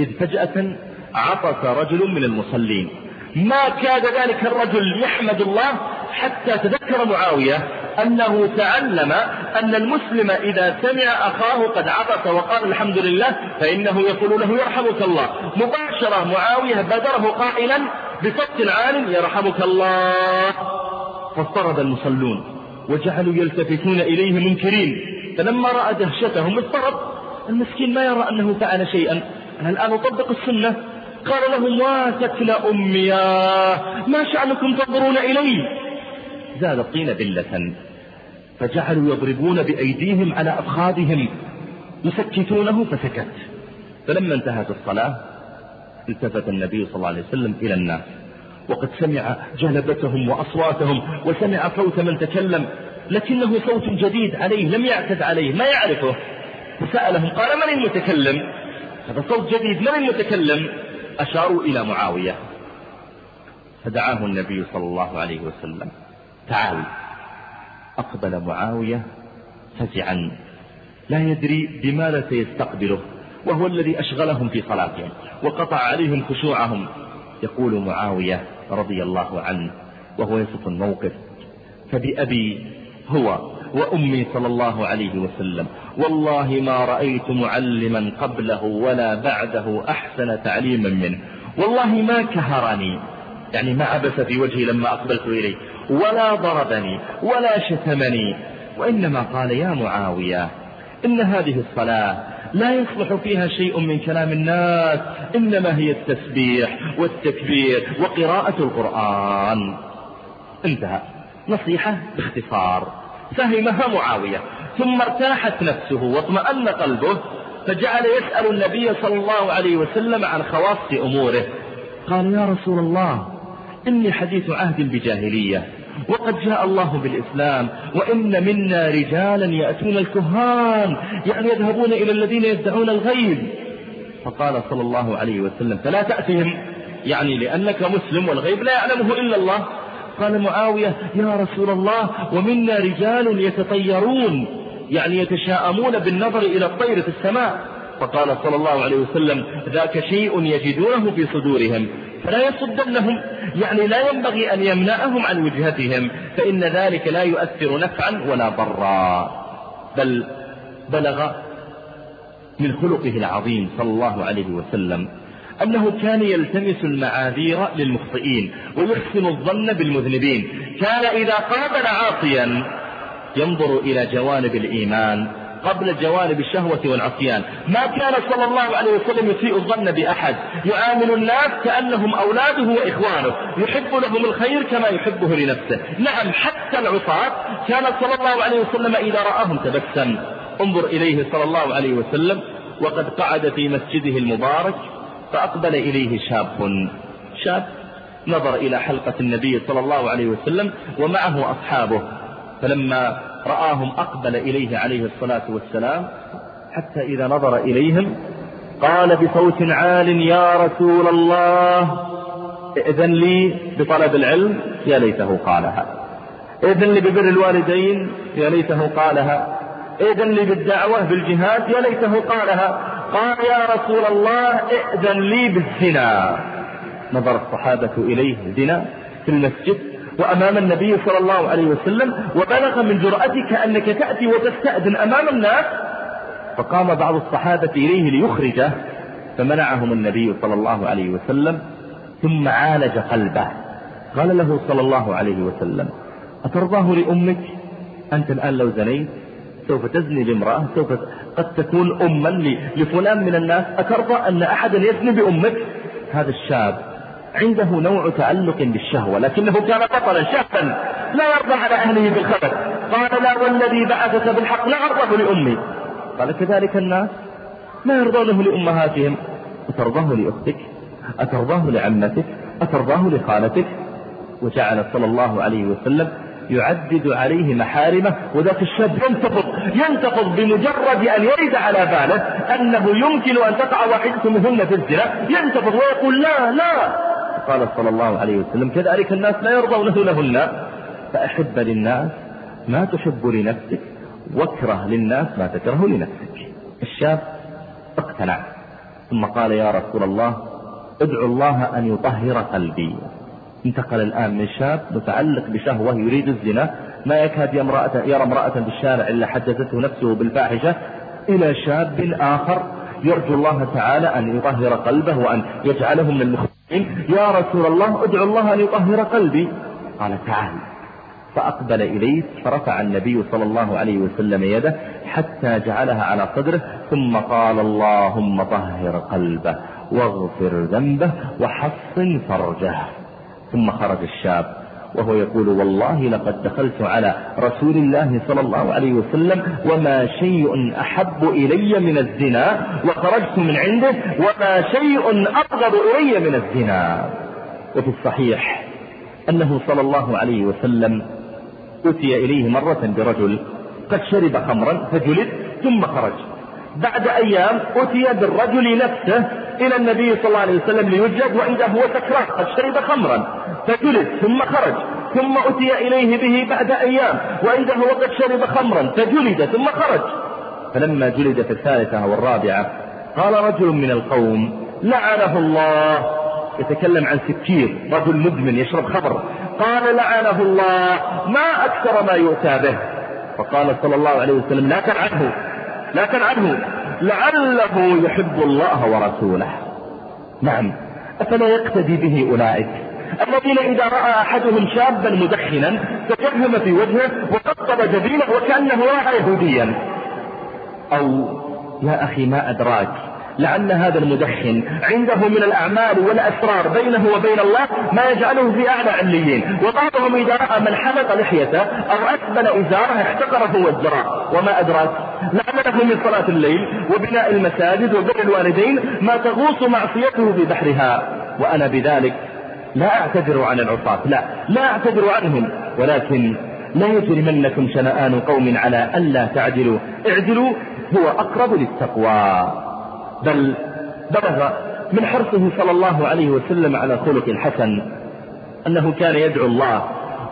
Speaker 1: إذ فجأة عطس رجل من المصلين. ما كاد ذلك الرجل يحمد الله حتى تذكر معاوية أنه تعلم أن المسلم إذا سمع أخاه قد عطس وقال الحمد لله فإنه يقول له يرحمك الله. مباشرة معاوية بدره قائلا بصوت عال يرحمك الله. فاضطرب المصلون وجعلوا يلتفتون إليه منكرين. فلما رأى دهشتهم اضطرب. المسكين ما يرى أنه فعل شيئا. أنا الآن أطبق السنة. قال لهم واتكل أميا ما شأنكم تنظرون إلي؟ زاد الطين بلة فجعلوا يضربون بأيديهم على أفخاذهم. يسكتونه فسكت. فلما انتهت الصلاة التفت النبي صلى الله عليه وسلم إلى الناس. وقد سمع جلبتهم وأصواتهم وسمع صوت من تكلم لكنه صوت جديد عليه لم يعتد عليه ما يعرفه. فسألهم قال من المتكلم؟ هذا صوت جديد من المتكلم؟ أشاروا إلى معاوية. فدعاه النبي صلى الله عليه وسلم. تعال. أقبل معاوية فزعا. لا يدري بماذا سيستقبله وهو الذي أشغلهم في صلاتهم وقطع عليهم خشوعهم. يقول معاوية رضي الله عنه وهو يصف الموقف. فبأبي هو وأمي صلى الله عليه وسلم. والله ما رأيت معلما قبله ولا بعده أحسن تعليما منه. والله ما كهرني. يعني ما عبس في وجهي لما أقبلت إليه. ولا ضربني ولا شتمني. وإنما قال يا معاوية إن هذه الصلاة لا يصلح فيها شيء من كلام الناس. إنما هي التسبيح والتكبير وقراءة القرآن. انتهى. نصيحة باختصار. فهمها معاوية ثم ارتاحت نفسه واطمأن قلبه فجعل يسأل النبي صلى الله عليه وسلم عن خواص أموره. قال يا رسول الله إني حديث عهد بجاهلية وقد جاء الله بالإسلام وإن منا رجالا يأتون الكهان يعني يذهبون إلى الذين يدعون الغيب. فقال صلى الله عليه وسلم فلا تأتهم يعني لأنك مسلم والغيب لا يعلمه إلا الله. قال معاوية يا رسول الله ومنا رجال يتطيرون يعني يتشاءمون بالنظر إلى الطير في السماء. فقال صلى الله عليه وسلم ذاك شيء يجدونه في صدورهم فلا يصدنهم يعني لا ينبغي أن يمنعهم عن وجهتهم فإن ذلك لا يؤثر نفعا ولا ضرا. بل بلغ من خلقه العظيم صلى الله عليه وسلم. أنه كان يلتمس المعاذير للمخطئين ويحسن الظن بالمذنبين. كان إذا قابل عاصيا ينظر إلى جوانب الإيمان قبل جوانب الشهوة والعصيان. ما كان صلى الله عليه وسلم يسيء الظن بأحد. يعامل الناس كأنهم أولاده وإخوانه. يحب لهم الخير كما يحبه لنفسه. نعم حتى العصاة كان صلى الله عليه وسلم إذا رآهم تبسم. انظر إليه صلى الله عليه وسلم وقد قعد في مسجده المبارك. فأقبل إليه شاب شاب نظر إلى حلقة النبي صلى الله عليه وسلم ومعه أصحابه فلما رآهم أقبل إليه عليه الصلاة والسلام حتى إذا نظر إليهم قال بصوت عال يا رسول الله ائذن لي بطلب العلم يا ليته قالها. ائذن لي ببر الوالدين يا ليته قالها. ائذن لي بالدعوة بالجهاد يا ليته قالها. قال يا رسول الله ائذن لي بالزنا. نظر الصحابة إليه زنا في المسجد وأمام النبي صلى الله عليه وسلم وبلغ من جرأتك أنك تأتي وتستأذن أمام الناس. فقام بعض الصحابة إليه ليخرجه فمنعهم النبي صلى الله عليه وسلم ثم عالج قلبه. قال له صلى الله عليه وسلم أترضاه لأمك؟ أنت الآن لو زنيت سوف تزني بامرأة سوف قد تكون أما لفلان من الناس أترضى أن أحدا يزني بأمك؟ هذا الشاب عنده نوع تعلق بالشهوة لكنه كان بطلا شابا لا يرضى على أهله بالخبر. قال لا والذي بعثك بالحق لا أرضه لأمي. قال كذلك الناس ما يرضونه لأمهاتهم. أترضاه لأختك؟ أترضاه لعمتك؟ أترضاه لخالتك؟ وجعل صلى الله عليه وسلم يعدد عليه محارمه وذاك الشاب ينتفض ينتفض بمجرد أن يرد على باله أنه يمكن أن تقع واحدة منهن في الزنا. ينتفض ويقول لا لا. قال صلى الله عليه وسلم كذلك الناس لا يرضونه لهن فأحب للناس ما تحب لنفسك واكره للناس ما تكره لنفسك. الشاب اقتنع ثم قال يا رسول الله ادعو الله أن يطهر قلبي. انتقل الآن من شاب متعلق بشهوة يريد الزنا ما يكاد يرى امرأة بالشارع إلا حدثته نفسه بالفاحشة. إلى شاب آخر يرجو الله تعالى أن يطهر قلبه وأن يجعله من المخلصين يا رسول الله ادعو الله أن يطهر قلبي. قال تعال. فأقبل إليه فرفع النبي صلى الله عليه وسلم يده حتى جعلها على صدره ثم قال اللهم طهر قلبه واغفر ذنبه وحصن فرجه. ثم خرج الشاب وهو يقول والله لقد دخلت على رسول الله صلى الله عليه وسلم وما شيء أحب إلي من الزنا وخرجت من عنده وما شيء أبغض إلي من الزنا. وفي الصحيح أنه صلى الله عليه وسلم أتي إليه مرة برجل قد شرب خمرا فجلد ثم خرج. بعد أيام أتي بالرجل نفسه إلى النبي صلى الله عليه وسلم ليجلد وعنده هو سكران قد شرب خمرا فجلد ثم خرج ثم أتي إليه به بعد أيام وعنده وقد شرب خمرا فجلد ثم خرج. فلما جلد في الثالثة والرابعة قال رجل من القوم لعنه الله. يتكلم عن سكير رجل مدمن يشرب خمر. قال لعنه الله ما أكثر ما يؤتى به. فقال صلى الله عليه وسلم لا تلعنه. لا تلعنه لعله يحب الله ورسوله. نعم أفلا يقتدي به أولئك؟ الذين إذا رأى أحدهم شابا مدخنا تجهم في وجهه وقطب جبينه وكأنه رأى يهوديا. أو يا أخي ما أدراك لعل هذا المدخن عنده من الأعمال والأسرار بينه وبين الله ما يجعله في أعلى عليين. وبعضهم إذا رأى من حلق لحيته أو أسبل إزاره احتقره والجراء وما أدراك؟ لعل له من صلاة الليل وبناء المساجد وبر الوالدين ما تغوص معصيته في بحرها. وأنا بذلك لا أعتذر عن العصاة لا لا أعتذر عنهم. ولكن لا يجرمنكم شنآن قوم على ألا تعدلوا. اعدلوا هو أقرب للتقوى. بل بلغ من حرصه صلى الله عليه وسلم على خلق الحسن أنه كان يدعو الله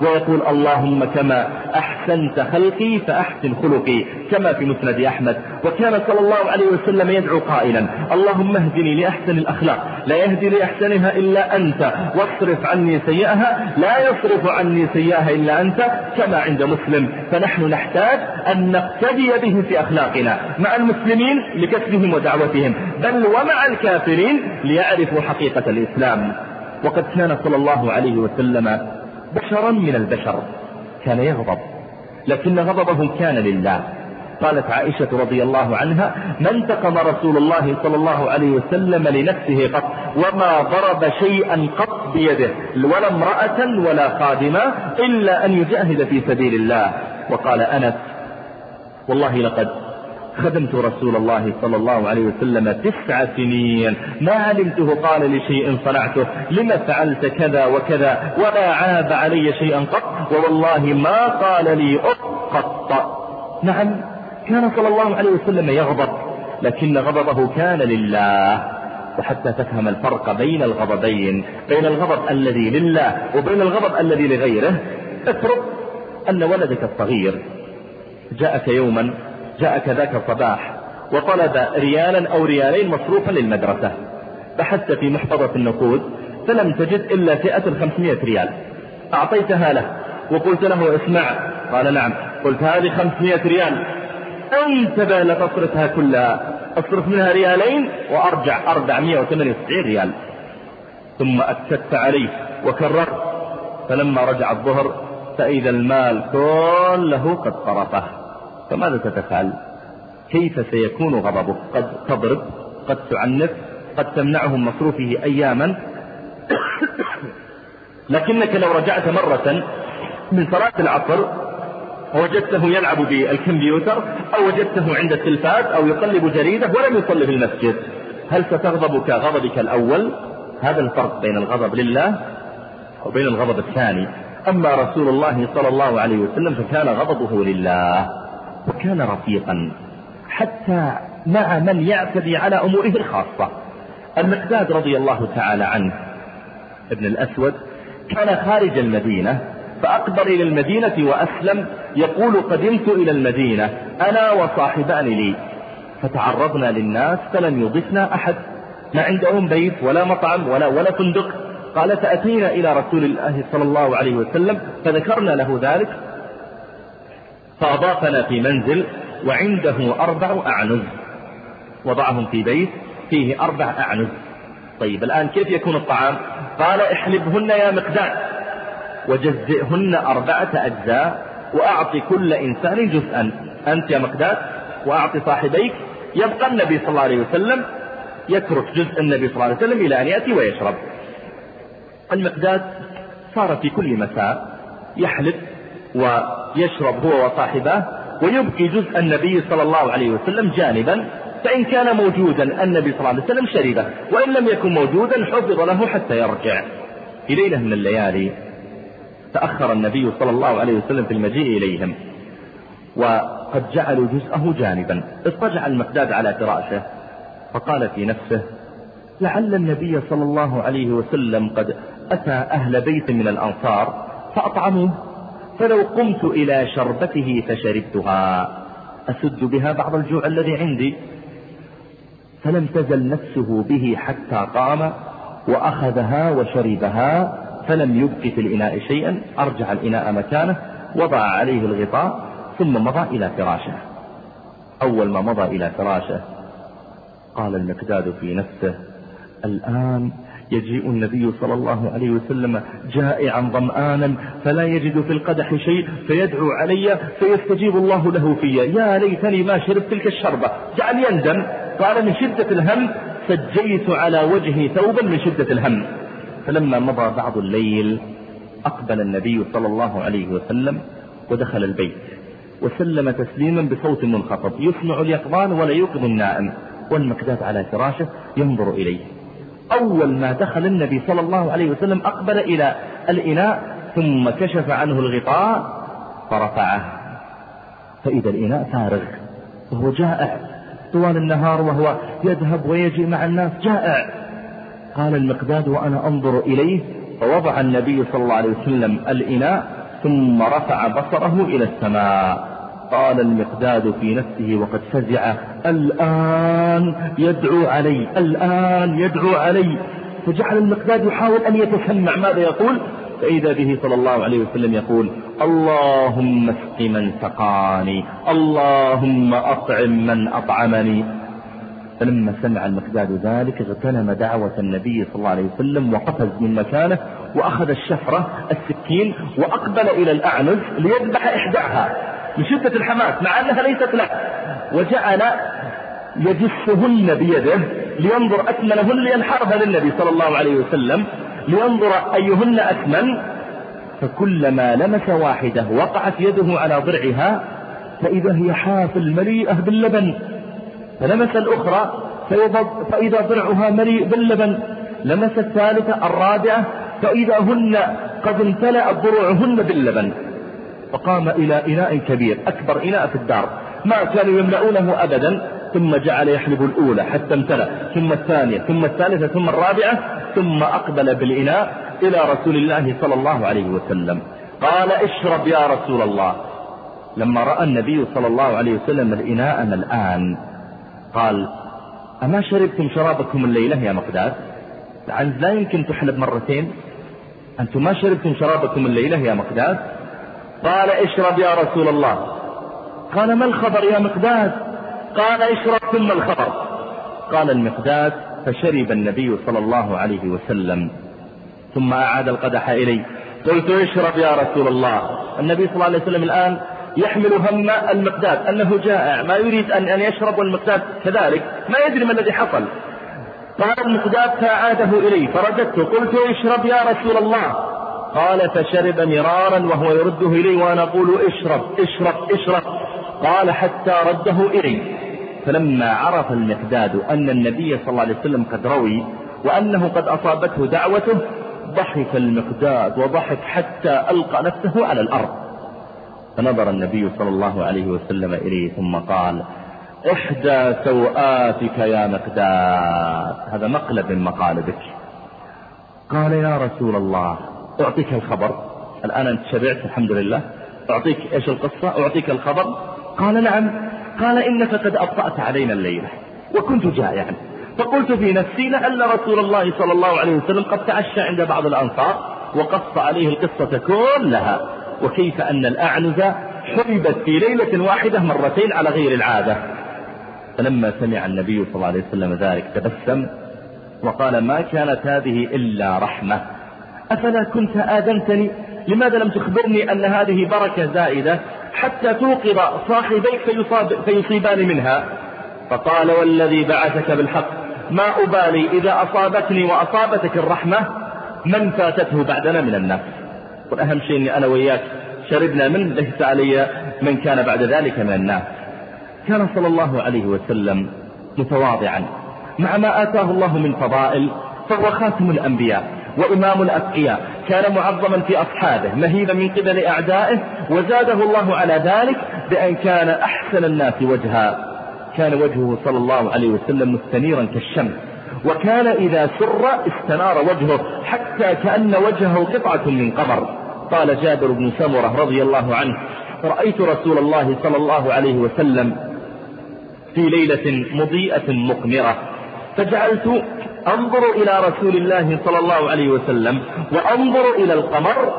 Speaker 1: ويقول اللهم كما أحسنت خلقي فأحسن خلقي كما في مسند أحمد. وكان صلى الله عليه وسلم يدعو قائلا اللهم اهدني لأحسن الأخلاق لا يهدي لأحسنها إلا أنت واصرف عني سيئها لا يصرف عني سيئها إلا أنت كما عند مسلم. فنحن نحتاج أن نقتدي به في أخلاقنا مع المسلمين لكسبهم ودعوتهم بل ومع الكافرين ليعرفوا حقيقة الإسلام. وقد كان صلى الله عليه وسلم بشرا من البشر. كان يغضب. لكن غضبه كان لله. قالت عائشة رضي الله عنها ما انتقم رسول الله صلى الله عليه وسلم لنفسه قط وما ضرب شيئا قط بيده ولا امرأة ولا خادمة إلا أن يجاهد في سبيل الله. وقال أنس والله لقد خدمت رسول الله صلى الله عليه وسلم تسع سنين. ما علمته؟ قال لشيء صنعته. لما فعلت كذا وكذا ولا عاب علي شيئا قط؟ ووالله ما قال لي قط. نعم كان صلى الله عليه وسلم يغضب لكن غضبه كان لله. وحتى تفهم الفرق بين الغضبين بين الغضب الذي لله وبين الغضب الذي لغيره. افرض أن ولدك الصغير. جاءك يوما جاءك ذاك الصباح وطلب ريالا أو ريالين مصروفا للمدرسة. بحثت في محفظة النقود فلم تجد إلا فئة الخمسمائة ريال. أعطيتها له وقلت له اسمع. قال نعم. قلت هذه خمسمائة ريال. انتبه لتصرفها كلها. أصرف منها ريالين وأرجع 498 ريال. ثم اكدت عليه وكررت. فلما رجع الظهر فإذا المال كله قد صرفه. فماذا ستفعل كيف سيكون غضبك قد تضرب قد تعنف قد تمنعه من مصروفه أياما. (coughs) لكنك لو رجعت مرة من صلاة العصر وجدته يلعب بالكمبيوتر أو وجدته عند التلفاز أو يقلب جريدة ولم يصلي في المسجد هل ستغضب كغضبك الأول؟ هذا الفرق بين الغضب لله وبين الغضب الثاني. أما رسول الله صلى الله عليه وسلم فكان غضبه لله. وكان رفيقا. حتى مع من يعتدي على أموره الخاصة. المقداد رضي الله تعالى عنه ابن الأسود كان خارج المدينة فأقبل إلى المدينة وأسلم يقول قدمت إلى المدينة أنا وصاحبان لي. فتعرضنا للناس فلم يضفنا أحد. ما عندهم بيت ولا مطعم ولا ولا فندق. قال فأتينا إلى رسول الله صلى الله عليه وسلم فذكرنا له ذلك. فأضافنا في منزل وعنده أربع أعنز. وضعهم في بيت فيه أربع أعنز. طيب الآن كيف يكون الطعام؟ قال احلبهن يا مقداد وجزئهن أربعة أجزاء وأعطي كل إنسان جزءا. أنت يا مقداد وأعطي صاحبيك. يبقى النبي صلى الله عليه وسلم يترك جزء النبي صلى الله عليه وسلم إلى أن يأتي ويشرب. المقداد صار في كل مساء يحلب ويشرب هو وصاحباه ويبقي جزء النبي صلى الله عليه وسلم جانبا فإن كان موجودا النبي صلى الله عليه وسلم شربه وإن لم يكن موجودا حفظ له حتى يرجع. في ليلة من الليالي تأخر النبي صلى الله عليه وسلم في المجيء إليهم وقد جعلوا جزءه جانبا. اضطجع المقداد على فراشه فقال في نفسه لعل النبي صلى الله عليه وسلم قد أتى أهل بيت من الأنصار فأطعموه. فلو قمت إلى شربته فشربتها. أسد بها بعض الجوع الذي عندي. فلم تزل نفسه به حتى قام وأخذها وشربها فلم يبق في الإناء شيئا. أرجع الإناء مكانه وضع عليه الغطاء ثم مضى إلى فراشه. أول ما مضى إلى فراشه قال المقداد في نفسه الآن يجيء النبي صلى الله عليه وسلم جائعا ظمآنا فلا يجد في القدح شيء فيدعو علي فيستجيب الله له في يا ليتني ما شربت تلك الشربة. جعل يندم. قال من شدة الهم سجيت على وجهي ثوبا من شدة الهم. فلما مضى بعض الليل أقبل النبي صلى الله عليه وسلم ودخل البيت وسلم تسليما بصوت منخفض يسمع اليقظان ولا يوقظ النائم. والمكدات على فراشه ينظر إليه. أول ما دخل النبي صلى الله عليه وسلم أقبل إلى الإناء ثم كشف عنه الغطاء فرفعه. فإذا الإناء فارغ وهو جائع. طوال النهار وهو يذهب ويجي مع الناس جائع. قال المقداد وأنا أنظر إليه فوضع النبي صلى الله عليه وسلم الإناء ثم رفع بصره إلى السماء. قال المقداد في نفسه وقد فزع. الآن يدعو علي الآن يدعو علي. فجعل المقداد يحاول أن يتسمع. ماذا يقول؟ فإذا به صلى الله عليه وسلم يقول اللهم اسق من سقاني اللهم أطعم من أطعمني. فلما سمع المقداد ذلك اغتنم دعوة النبي صلى الله عليه وسلم وقفز من مكانه وأخذ الشفرة السكين وأقبل إلى الأعنز ليذبح إحداها. من شدة الحماس مع أنها ليست له وجعل يجسهن بيده لينظر أكملهن لينحرها للنبي صلى الله عليه وسلم لينظر أيهن أكمل. فكلما لمس واحدة وقعت يده على ضرعها فإذا هي حافل مليئة باللبن. فلمس الأخرى فإذا ضرعها مليء باللبن. لمس الثالثة الرابعة فإذا هن قد امتلأت ضروعهن باللبن. فقام إلى إناء كبير أكبر إناء في الدار. ما كانوا يملؤونه أبدا ثم جعل يحلب الأولى حتى امتلأ ثم الثانية ثم الثالثة ثم الرابعة ثم أقبل بالإناء إلى رسول الله صلى الله عليه وسلم. قال اشرب يا رسول الله. لما رأى النبي صلى الله عليه وسلم الإناء الآن قال أما شربتم شرابكم الليلة يا مقداد؟ لعل لا يمكن تحلب مرتين. أنتم ما شربتم شرابكم الليلة يا مقداد؟ قال اشرب يا رسول الله. قال ما الخبر يا مقداد؟ قال اشرب ثم الخبر. قال المقداد فشرب النبي صلى الله عليه وسلم. ثم أعاد القدح إلي. قلت اشرب يا رسول الله. النبي صلى الله عليه وسلم الآن يحمل هم المقداد. أنه جائع. ما يريد أن أن يشرب والمقداد كذلك. ما يدري ما الذي حصل. قال المقداد فأعاده إلي. فرددت. قلت اشرب يا رسول الله. قال فشرب مرارا وهو يرده إلي وأنا أقول اشرب اشرب اشرب. قال حتى رده إلي. فلما عرف المقداد أن النبي صلى الله عليه وسلم قد روي وأنه قد أصابته دعوته ضحك المقداد وضحك حتى ألقى نفسه على الأرض. فنظر النبي صلى الله عليه وسلم إليه ثم قال إحدى سوآتك يا مقداد. هذا مقلب من مقالبك. قال يا رسول الله أعطيك الخبر. الآن أنت شبعت الحمد لله. أعطيك إيش القصة؟ أعطيك الخبر. قال نعم. قال إنك قد أبطأت علينا الليلة وكنت جائعا. فقلت في نفسي لعل رسول الله صلى الله عليه وسلم قد تعشى عند بعض الأنصار وقص عليه القصة كلها. وكيف أن الأعنز حربت في ليلة واحدة مرتين على غير العادة. فلما سمع النبي صلى الله عليه وسلم ذلك تبسم وقال ما كانت هذه إلا رحمة. أفلا كنت آذنتني لماذا لم تخبرني أن هذه بركة زائدة حتى توقظ صاحبيك فيصاب فيصيبان منها؟ فقال والذي بعثك بالحق ما أبالي إذا أصابتني وأصابتك الرحمة من فاتته بعدنا من الناس؟ والأهم شيء أني أنا وإياك شربنا منه ليس علي من كان بعد ذلك من الناس. كان صلى الله عليه وسلم متواضعا مع ما آتاه الله من فضائل فهو خاتم الأنبياء. وإمام الأتقياء. كان معظما في أصحابه مهيبا من قبل أعدائه وزاده الله على ذلك بأن كان أحسن الناس وجها. كان وجهه صلى الله عليه وسلم مستنيرا كالشمس. وكان إذا سر استنار وجهه حتى كأن وجهه قطعة من قمر. قال جابر بن سمرة رضي الله عنه رأيت رسول الله صلى الله عليه وسلم في ليلة مضيئة مقمرة فجعلت أنظر إلى رسول الله صلى الله عليه وسلم وأنظر إلى القمر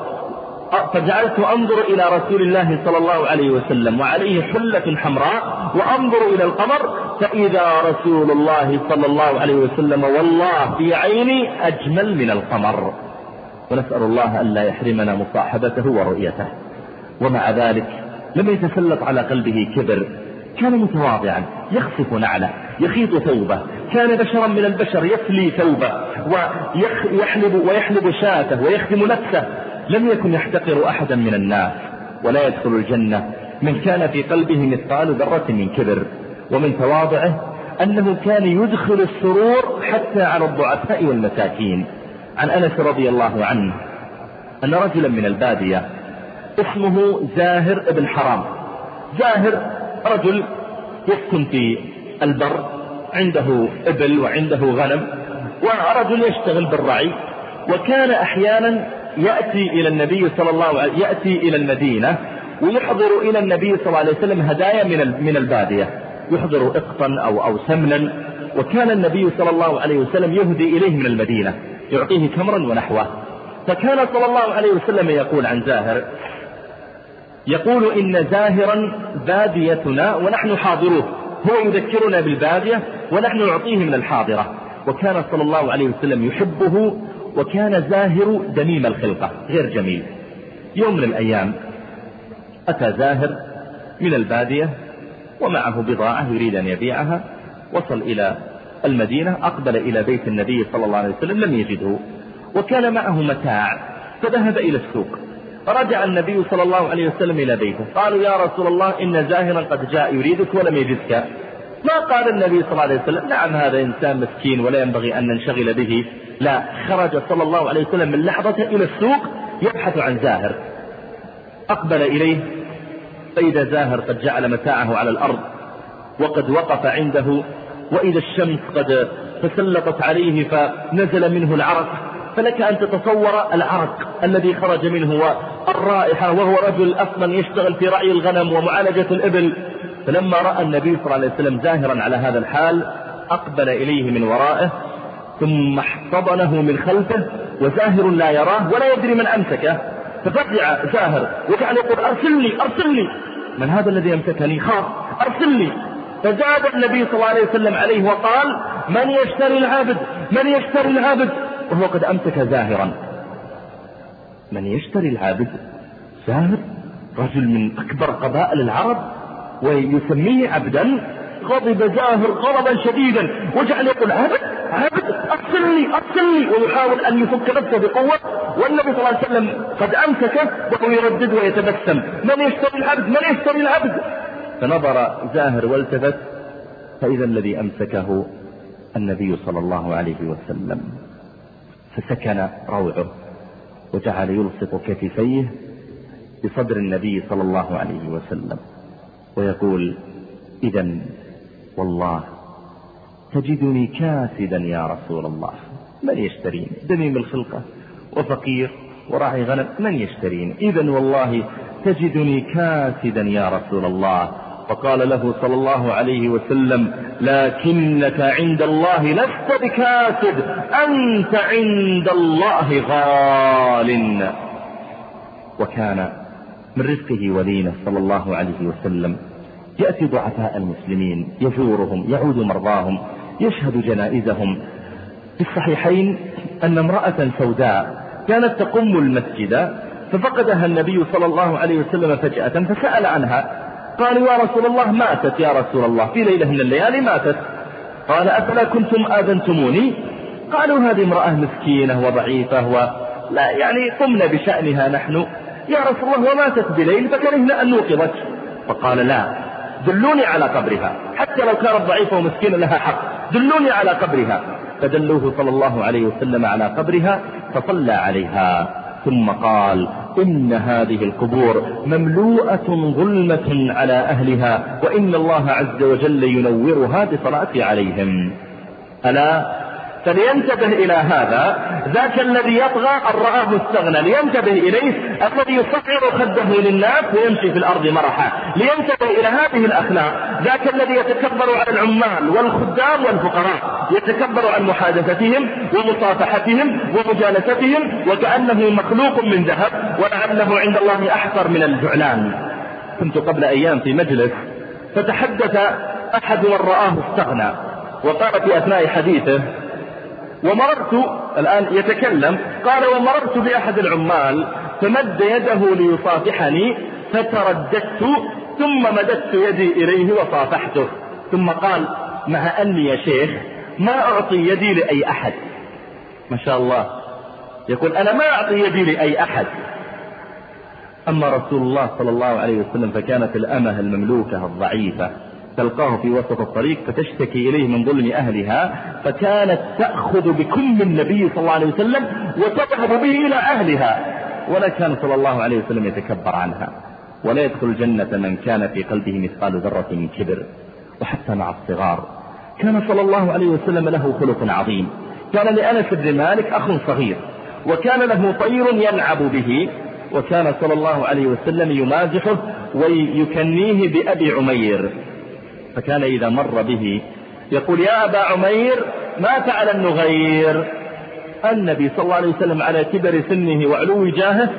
Speaker 1: فجعلت أنظر إلى رسول الله صلى الله عليه وسلم وعليه حلة حمراء وأنظر إلى القمر فإذا رسول الله صلى الله عليه وسلم والله في عيني أجمل من القمر. ونسأل الله ألا يحرمنا مصاحبته ورؤيته. ومع ذلك لم يتسلط على قلبه كبر. كان متواضعا يخصف نعله يخيط ثوبه. كان بشرا من البشر يفلي ثوبه ويحلب ويحلب شاته ويخدم نفسه. لم يكن يحتقر أحدا من الناس ولا يدخل الجنة. من كان في قلبه مثقال ذرة من كبر. ومن تواضعه أنه كان يدخل السرور حتى على الضعفاء والمساكين. عن أنس رضي الله عنه أن رجلا من البادية اسمه زاهر بن حرام. زاهر رجل يسكن في البر عنده إبل وعنده غنم ورجل يشتغل بالرعي وكان أحيانا يأتي إلى النبي صلى الله عليه يأتي إلى المدينة ويحضر إلى النبي صلى الله عليه وسلم هدايا من من البادية يحضر إقطا أو أو سمنا وكان النبي صلى الله عليه وسلم يهدي إليه من المدينة يعطيه تمرا ونحوه. فكان صلى الله عليه وسلم يقول عن زاهر يقول إن زاهرا باديتنا ونحن حاضروه. هو يذكرنا بالبادية ونحن نعطيه من الحاضرة. وكان صلى الله عليه وسلم يحبه وكان زاهر دميم الخلقة غير جميل. يوم من الأيام أتى زاهر من البادية ومعه بضاعة يريد أن يبيعها وصل إلى المدينة أقبل إلى بيت النبي صلى الله عليه وسلم لم يجده وكان معه متاع فذهب إلى السوق. فرجع النبي صلى الله عليه وسلم إلى بيته. قالوا يا رسول الله إن زاهرا قد جاء يريدك ولم يجدك. ما قال النبي صلى الله عليه وسلم؟ نعم هذا إنسان مسكين ولا ينبغي أن ننشغل به. لا خرج صلى الله عليه وسلم من لحظة إلى السوق يبحث عن زاهر. أقبل إليه. فإذا زاهر قد جعل متاعه على الأرض وقد وقف عنده. وإذا الشمس قد تسلطت عليه فنزل منه العرق. فلك أن تتصور العرق الذي خرج منه والرائحة وهو رجل أصلا يشتغل في رعي الغنم ومعالجة الإبل. فلما رأى النبي صلى الله عليه وسلم زاهرا على هذا الحال أقبل إليه من ورائه ثم احتضنه من خلفه وزاهر لا يراه ولا يدري من أمسكه. ففزع زاهر وجعل يقول أرسلني أرسلني من هذا الذي أمسكني؟ خاف أرسلني فزاد النبي صلى الله عليه وسلم عليه وقال من يشتري العبد؟ من يشتري العبد؟ وهو قد أمسك زاهرا. من يشتري العابد؟ زاهر رجل من أكبر قبائل العرب ويسميه عبدا. غضب زاهر غضبا شديدا. وجعل يقول عبد عبد أرسلني أرسلني ويحاول أن يفك نفسه بقوة. والنبي صلى الله عليه وسلم قد أمسكه وهو يردد ويتبسم. من يشتري العبد؟ من يشتري العبد؟ فنظر زاهر والتفت فإذا الذي أمسكه النبي صلى الله عليه وسلم. فسكن روعه وجعل يلصق كتفيه بصدر النبي صلى الله عليه وسلم ويقول إذا والله تجدني كاسدا يا رسول الله من يشتريني دميم الخلقة وفقير وراعي غنم من يشتريني إذا والله تجدني كاسدا يا رسول الله فقال له صلى الله عليه وسلم لكنك عند الله لست بكاسد أنت عند الله غال. وكان من رزقه ولينا صلى الله عليه وسلم. يأتي ضعفاء المسلمين يزورهم يعود مرضاهم يشهد جنائزهم. في الصحيحين أن امرأة سوداء كانت تقم المسجد ففقدها النبي صلى الله عليه وسلم فجأة فسأل عنها قالوا يا رسول الله ماتت يا رسول الله. في ليلة من الليالي ماتت. قال أفلا كنتم آذنتموني؟ قالوا هذه امرأة مسكينة وضعيفة ولا يعني قمنا بشأنها نحن. يا رسول الله وماتت بليل فكرهنا أن نوقظك. فقال لا دلوني على قبرها. حتى لو كانت ضعيفة ومسكينة لها حق. دلوني على قبرها. فدلوه صلى الله عليه وسلم على قبرها فصلى عليها. ثم قال إن هذه القبور مملوءة ظلمة على أهلها وإن الله عز وجل ينورها بصلاة عليهم. ألا؟ فلينتبه إلى هذا. ذاك الذي يطغى أن رآه مستغنى. لينتبه إليه الذي يصعر خده للناس ويمشي في الأرض مرحا. لينتبه إلى هذه الأخلاق. ذاك الذي يتكبر على العمال والخدام والفقراء. يتكبر عن محادثتهم ومصافحتهم ومجالستهم وكأنه مخلوق من ذهب ولعله عند الله أحقر من الجعلان. كنت قبل أيام في مجلس فتحدث أحد من رآه استغنى وقال في أثناء حديثه ومررت الآن يتكلم قال ومررت بأحد العمال فمد يده ليصافحني فترددت ثم مددت يدي إليه وصافحته. ثم قال مع أني يا شيخ ما أعطي يدي لأي أحد. ما شاء الله. يقول أنا ما أعطي يدي لأي أحد. أما رسول الله صلى الله عليه وسلم فكانت الأمة المملوكة الضعيفة. تلقاه في وسط الطريق فتشتكي إليه من ظلم أهلها فكانت تأخذ بكل النبي صلى الله عليه وسلم وتذهب به إلى أهلها. ولا كان صلى الله عليه وسلم يتكبر عنها. ولا يدخل الجنة من كان في قلبه مثقال ذرة من كبر. وحتى مع الصغار. كان صلى الله عليه وسلم له خلق عظيم. كان لأنس بن مالك أخ صغير. وكان له طير يلعب به. وكان صلى الله عليه وسلم يمازحه ويكنيه بأبي عمير. فكان إذا مر به يقول يا أبا عمير ما فعل النغير. النبي صلى الله عليه وسلم على كبر سنه وعلو جاهه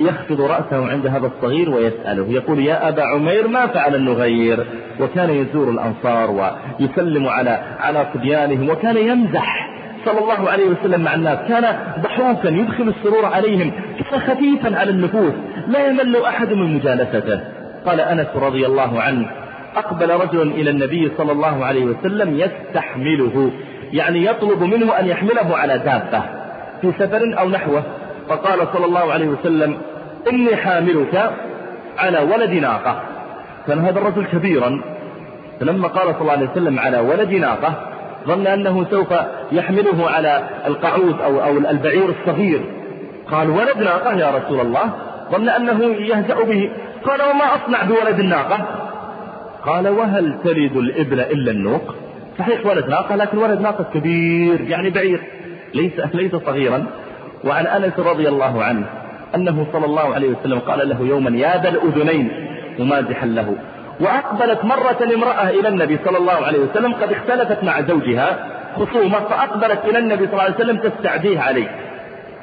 Speaker 1: يخفض رأسه عند هذا الصغير ويسأله. يقول يا أبا عمير ما فعل النغير. وكان يزور الأنصار ويسلم على على صبيانهم وكان يمزح صلى الله عليه وسلم مع الناس. كان ضحوكا يدخل السرور عليهم كان خفيفا على النفوس لا يمل أحد من مجالسته. قال أنس رضي الله عنه أقبل رجل إلى النبي صلى الله عليه وسلم يستحمله يعني يطلب منه أن يحمله على دابة في سفر أو نحوه. فقال صلى الله عليه وسلم إني حاملك على ولد ناقة. كان هذا الرجل كبيرا. فلما قال صلى الله عليه وسلم على ولد ناقة ظن أنه سوف يحمله على القعود أو, أو البعير الصغير. قال ولد ناقة يا رسول الله؟ ظن أنه يهزأ به. قال وما أصنع بولد الناقة؟ قال وهل تلد الإبل إلا النوق؟ صحيح ولد ناقة لكن ولد ناقة كبير يعني بعير ليس ليس صغيرا. وعن أنس رضي الله عنه أنه صلى الله عليه وسلم قال له يوما يا ذا الأذنين ممازحا له. وأقبلت مرة امرأة إلى النبي صلى الله عليه وسلم قد اختلفت مع زوجها خصومة فأقبلت إلى النبي صلى الله عليه وسلم تستعديه عليه.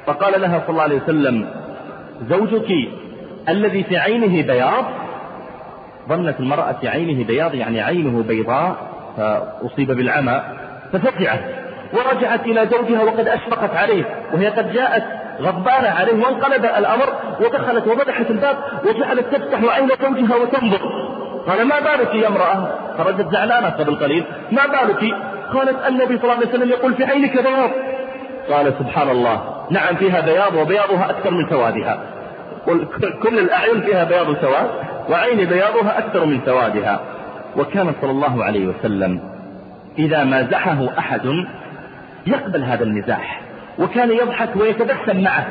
Speaker 1: فقال لها صلى الله عليه وسلم زوجك الذي في عينه بياض ظنت المرأة في عينه بياض يعني عينه بيضاء فأصيب بالعمى ففزعت ورجعت إلى زوجها وقد أشفقت عليه وهي قد جاءت غضبانة عليه وانقلب الأمر ودخلت وفتحت الباب وجعلت تفتح عين زوجها وتنظر. قال ما بالك يا امرأة؟ خرجت زعلانة قبل قليل ما بالك؟ قالت النبي صلى الله عليه وسلم يقول في عينك بياض. قال سبحان الله نعم فيها بياض وبياضها أكثر من سوادها كل الأعين فيها بياض سواد وعين بياضها أكثر من سوادها وكان صلى الله عليه وسلم إذا مازحه أحد يقبل هذا المزاح وكان يضحك ويتبسم معه.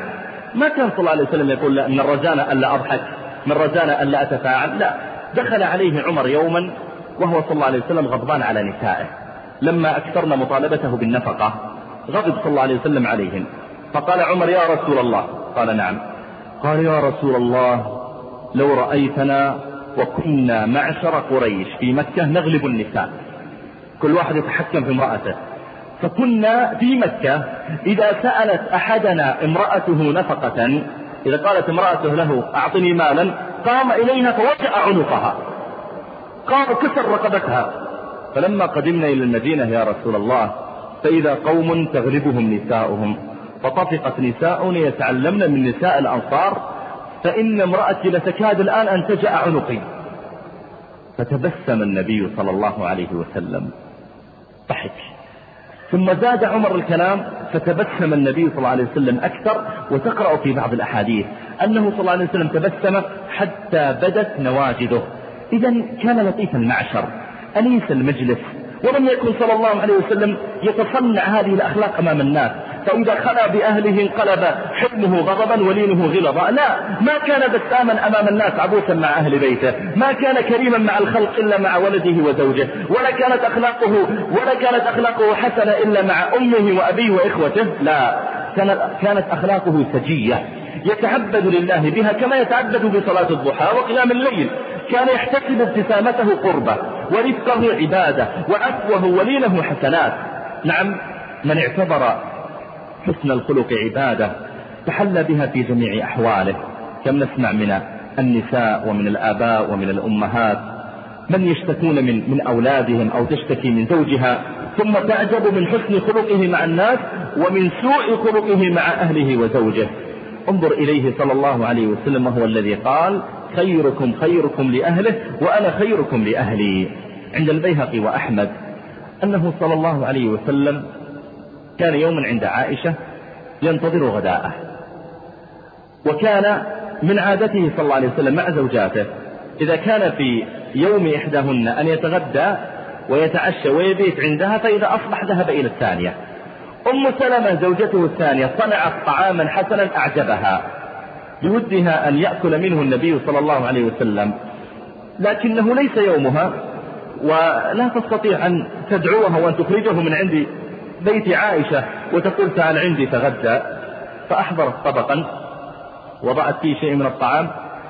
Speaker 1: ما كان صلى الله عليه وسلم يقول من الرجاء ألا أضحك من رجاء ألا أتفاعل. لا دخل عليه عمر يوما وهو صلى الله عليه وسلم غضبان على نسائه. لما أكثرنا مطالبته بالنفقة غضب صلى الله عليه وسلم عليهم. فقال عمر يا رسول الله. قال نعم. قال يا رسول الله لو رأيتنا وكنا معشر قريش في مكة نغلب النساء. كل واحد يتحكم في امرأته. فكنا في مكة إذا سألت أحدنا امرأته نفقة إذا قالت امرأته له أعطني مالا قام إليها فوجأ عنقها. قام كسر رقبتها. فلما قدمنا إلى المدينة يا رسول الله فإذا قوم تغلبهم نساؤهم. فطفقت نساء يتعلمن من نساء الأنصار فإن امرأتي لتكاد الآن أن تجأ عنقي. فتبسم النبي صلى الله عليه وسلم. ضحك. ثم زاد عمر الكلام فتبسم النبي صلى الله عليه وسلم أكثر وتقرأ في بعض الأحاديث أنه صلى الله عليه وسلم تبسم حتى بدت نواجده إذا كان لطيف المعشر أنيس المجلس ولم يكن صلى الله عليه وسلم يتصنع هذه الأخلاق أمام الناس. فإذا خلا بأهله انقلب حلمه غضبا ولينه غلظا. لا ما كان بساما أمام الناس عبوسا مع أهل بيته. ما كان كريما مع الخلق إلا مع ولده وزوجه. ولا كانت أخلاقه ولا كانت أخلاقه حسنة إلا مع أمه وأبيه وإخوته. لا كانت أخلاقه سجية. يتعبد لله بها كما يتعبد بصلاة الضحى وقيام الليل. كان يحتسب ابتسامته قربة ورفقه عبادة وعفوه ولينه حسنات. نعم من اعتبر حسن الخلق عبادة تحلى بها في جميع أحواله. كم نسمع من النساء ومن الآباء ومن الأمهات من يشتكون من, من أولادهم أو تشتكي من زوجها ثم تعجب من حسن خلقه مع الناس ومن سوء خلقه مع أهله وزوجه. انظر إليه صلى الله عليه وسلم وهو الذي قال خيركم خيركم لأهله وأنا خيركم لأهلي. عند البيهقي وأحمد أنه صلى الله عليه وسلم كان يوما عند عائشة ينتظر غداءه. وكان من عادته صلى الله عليه وسلم مع زوجاته. إذا كان في يوم إحداهن أن يتغدى ويتعشى ويبيت عندها فإذا أصبح ذهب إلى الثانية. أم سلمة زوجته الثانية صنعت طعاما حسنا أعجبها. بودها أن يأكل منه النبي صلى الله عليه وسلم. لكنه ليس يومها ولا تستطيع أن تدعوها وأن تخرجه من عند بيت عائشة وتقول تعال عندي تغدى فأحضرت طبقا وضعت فيه شيء من الطعام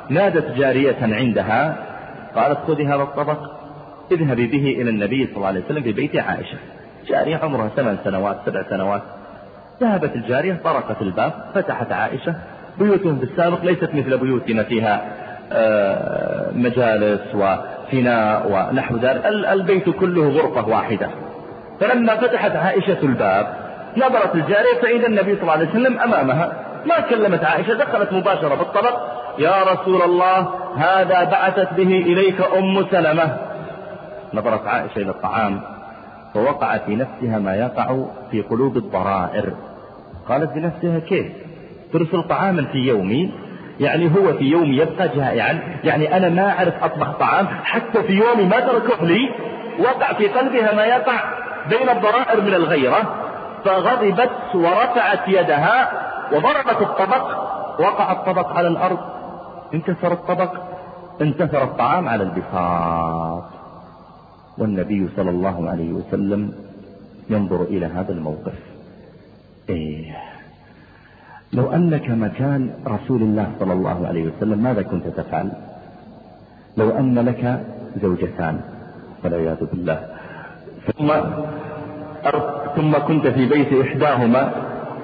Speaker 1: نادت جارية عندها قالت خذي هذا الطبق اذهبي به إلى النبي صلى الله عليه وسلم في بيت عائشة. جارية عمرها ثمان سنوات سبع سنوات. ذهبت الجارية طرقت الباب فتحت عائشة بيوتهم في السابق ليست مثل بيوتنا فيها آه، مجالس وفناء ونحو ذلك. البيت كله غرفة واحدة. فلما فتحت عائشة الباب نظرت الجارية فإذا النبي صلى الله عليه وسلم أمامها. ما كلمت عائشة دخلت مباشرة بالطبق. يا رسول الله هذا بعثت به إليك أم سلمة. نظرت عائشة إلى الطعام فوقع في نفسها ما يقع في قلوب الضرائر. قالت بنفسها كيف؟ ترسل طعاما في يومي؟ يعني هو في يوم يبقى جائعا؟ يعني أنا ما أعرف أطبخ طعام حتى في يومي ما تركه لي؟ وقع في قلبها ما يقع؟ بين الضرائر من الغيرة فغضبت ورفعت يدها وضربت الطبق وقع الطبق على الأرض. انكسر الطبق انتثر الطعام على البساط. والنبي صلى الله عليه وسلم ينظر إلى هذا الموقف. إيه. لو أنك مكان رسول الله صلى الله عليه وسلم ماذا كنت تفعل؟ لو أن لك زوجتان والعياذ بالله. ثم ثم كنت في بيت إحداهما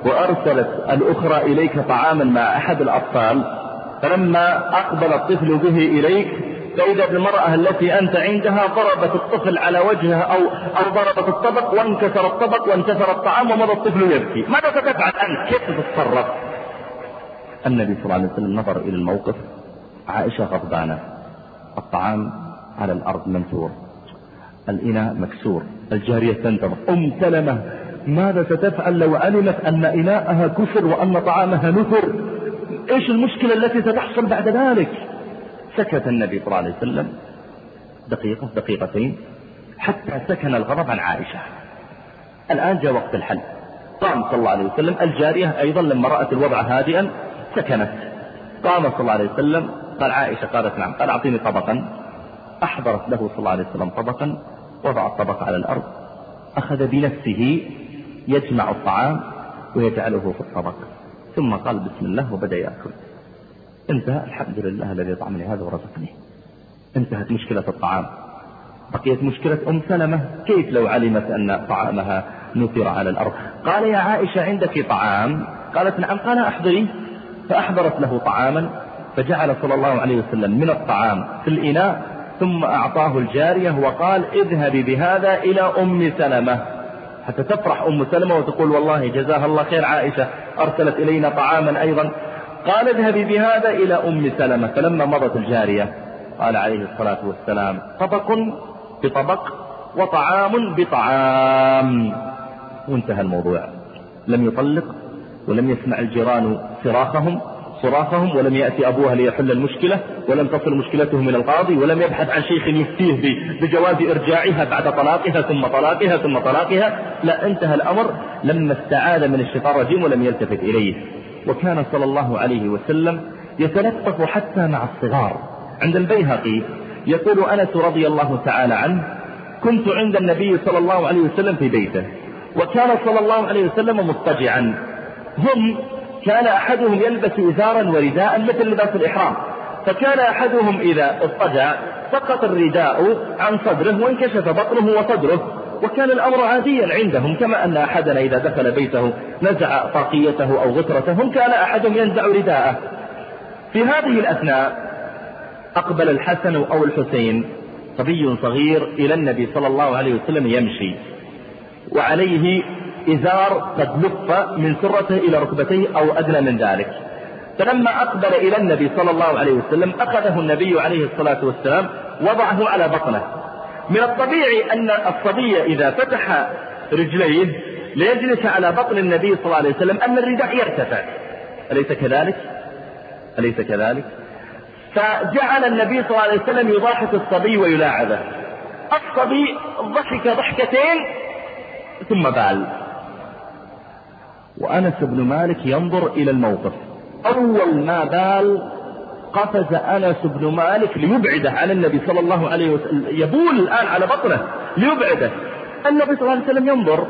Speaker 1: وأرسلت الأخرى إليك طعاما مع أحد الأطفال فلما أقبل الطفل به إليك فإذا بالمرأة التي أنت عندها ضربت الطفل على وجهها أو أو ضربت الطبق وانكسر الطبق وانتثر الطعام ومضى الطفل يبكي. ماذا ستفعل أنت؟ كيف تتصرف؟ النبي صلى الله عليه وسلم نظر إلى الموقف عائشة غضبانة. الطعام على الأرض منثور الإناء مكسور الجارية تنتظر. أم سلمة ماذا ستفعل لو علمت أن إناءها كسر وأن طعامها نثر؟ إيش المشكلة التي ستحصل بعد ذلك؟ سكت النبي صلى الله عليه وسلم. دقيقة دقيقتين. حتى سكن الغضب عن عائشة. الآن جاء وقت الحل. قام صلى الله عليه وسلم. الجارية أيضا لما رأت الوضع هادئا سكنت. قام صلى الله عليه وسلم. قال عائشة قالت نعم قال أعطيني طبقا. أحضرت له صلى الله عليه وسلم طبقا. وضع الطبق على الأرض أخذ بنفسه يجمع الطعام ويجعله في الطبق ثم قال بسم الله وبدأ يأكل. انتهى الحمد لله الذي طعمني هذا ورزقني. انتهت مشكلة الطعام. بقيت مشكلة أم سلمة. كيف لو علمت أن طعامها نثر على الأرض؟ قال يا عائشة عندك طعام؟ قالت نعم. قال أحضري. فأحضرت له طعاما فجعل صلى الله عليه وسلم من الطعام في الإناء ثم أعطاه الجارية وقال اذهبي بهذا إلى أم سلمة. حتى تفرح أم سلمة وتقول والله جزاها الله خير عائشة أرسلت إلينا طعاما أيضا. قال اذهبي بهذا إلى أم سلمة. فلما مضت الجارية قال عليه الصلاة والسلام طبق بطبق وطعام بطعام. وانتهى الموضوع. لم يطلق ولم يسمع الجيران صراخهم صراخهم ولم يأتي أبوها ليحل المشكلة ولم تصل مشكلته من القاضي ولم يبحث عن شيخ يفتيه بجواز إرجاعها بعد طلاقها ثم طلاقها ثم طلاقها. لا انتهى الأمر. لما استعاذ من الشيطان الرجيم ولم يلتفت إليه. وكان صلى الله عليه وسلم يتلطف حتى مع الصغار. عند البيهقي يقول أنس رضي الله تعالى عنه كنت عند النبي صلى الله عليه وسلم في بيته وكان صلى الله عليه وسلم مضطجعا. هم كان أحدهم يلبس إزارا ورداء مثل لباس الإحرام. فكان أحدهم إذا اضطجع سقط الرداء عن صدره وانكشف بطنه وصدره وكان الأمر عاديا عندهم كما أن أحدنا إذا دخل بيته نزع طاقيته أو غترته كان أحدهم ينزع رداءه. في هذه الأثناء أقبل الحسن أو الحسين صبي صغير إلى النبي صلى الله عليه وسلم يمشي وعليه إزار قد لف من سرته إلى ركبتيه أو أدنى من ذلك. فلما أقبل إلى النبي صلى الله عليه وسلم أخذه النبي عليه الصلاة والسلام وضعه على بطنه. من الطبيعي أن الصبي إذا فتح رجليه ليجلس على بطن النبي صلى الله عليه وسلم أن الرداء يرتفع. أليس كذلك؟ أليس كذلك؟ فجعل النبي صلى الله عليه وسلم يضاحك الصبي ويلاعبه. الصبي ضحك ضحكتين ثم بال. وأنس بن مالك ينظر إلى الموقف. أول ما بال قفز أنس بن مالك ليبعده عن النبي صلى الله عليه وسلم يبول الآن على بطنه ليبعده. النبي صلى الله عليه وسلم ينظر.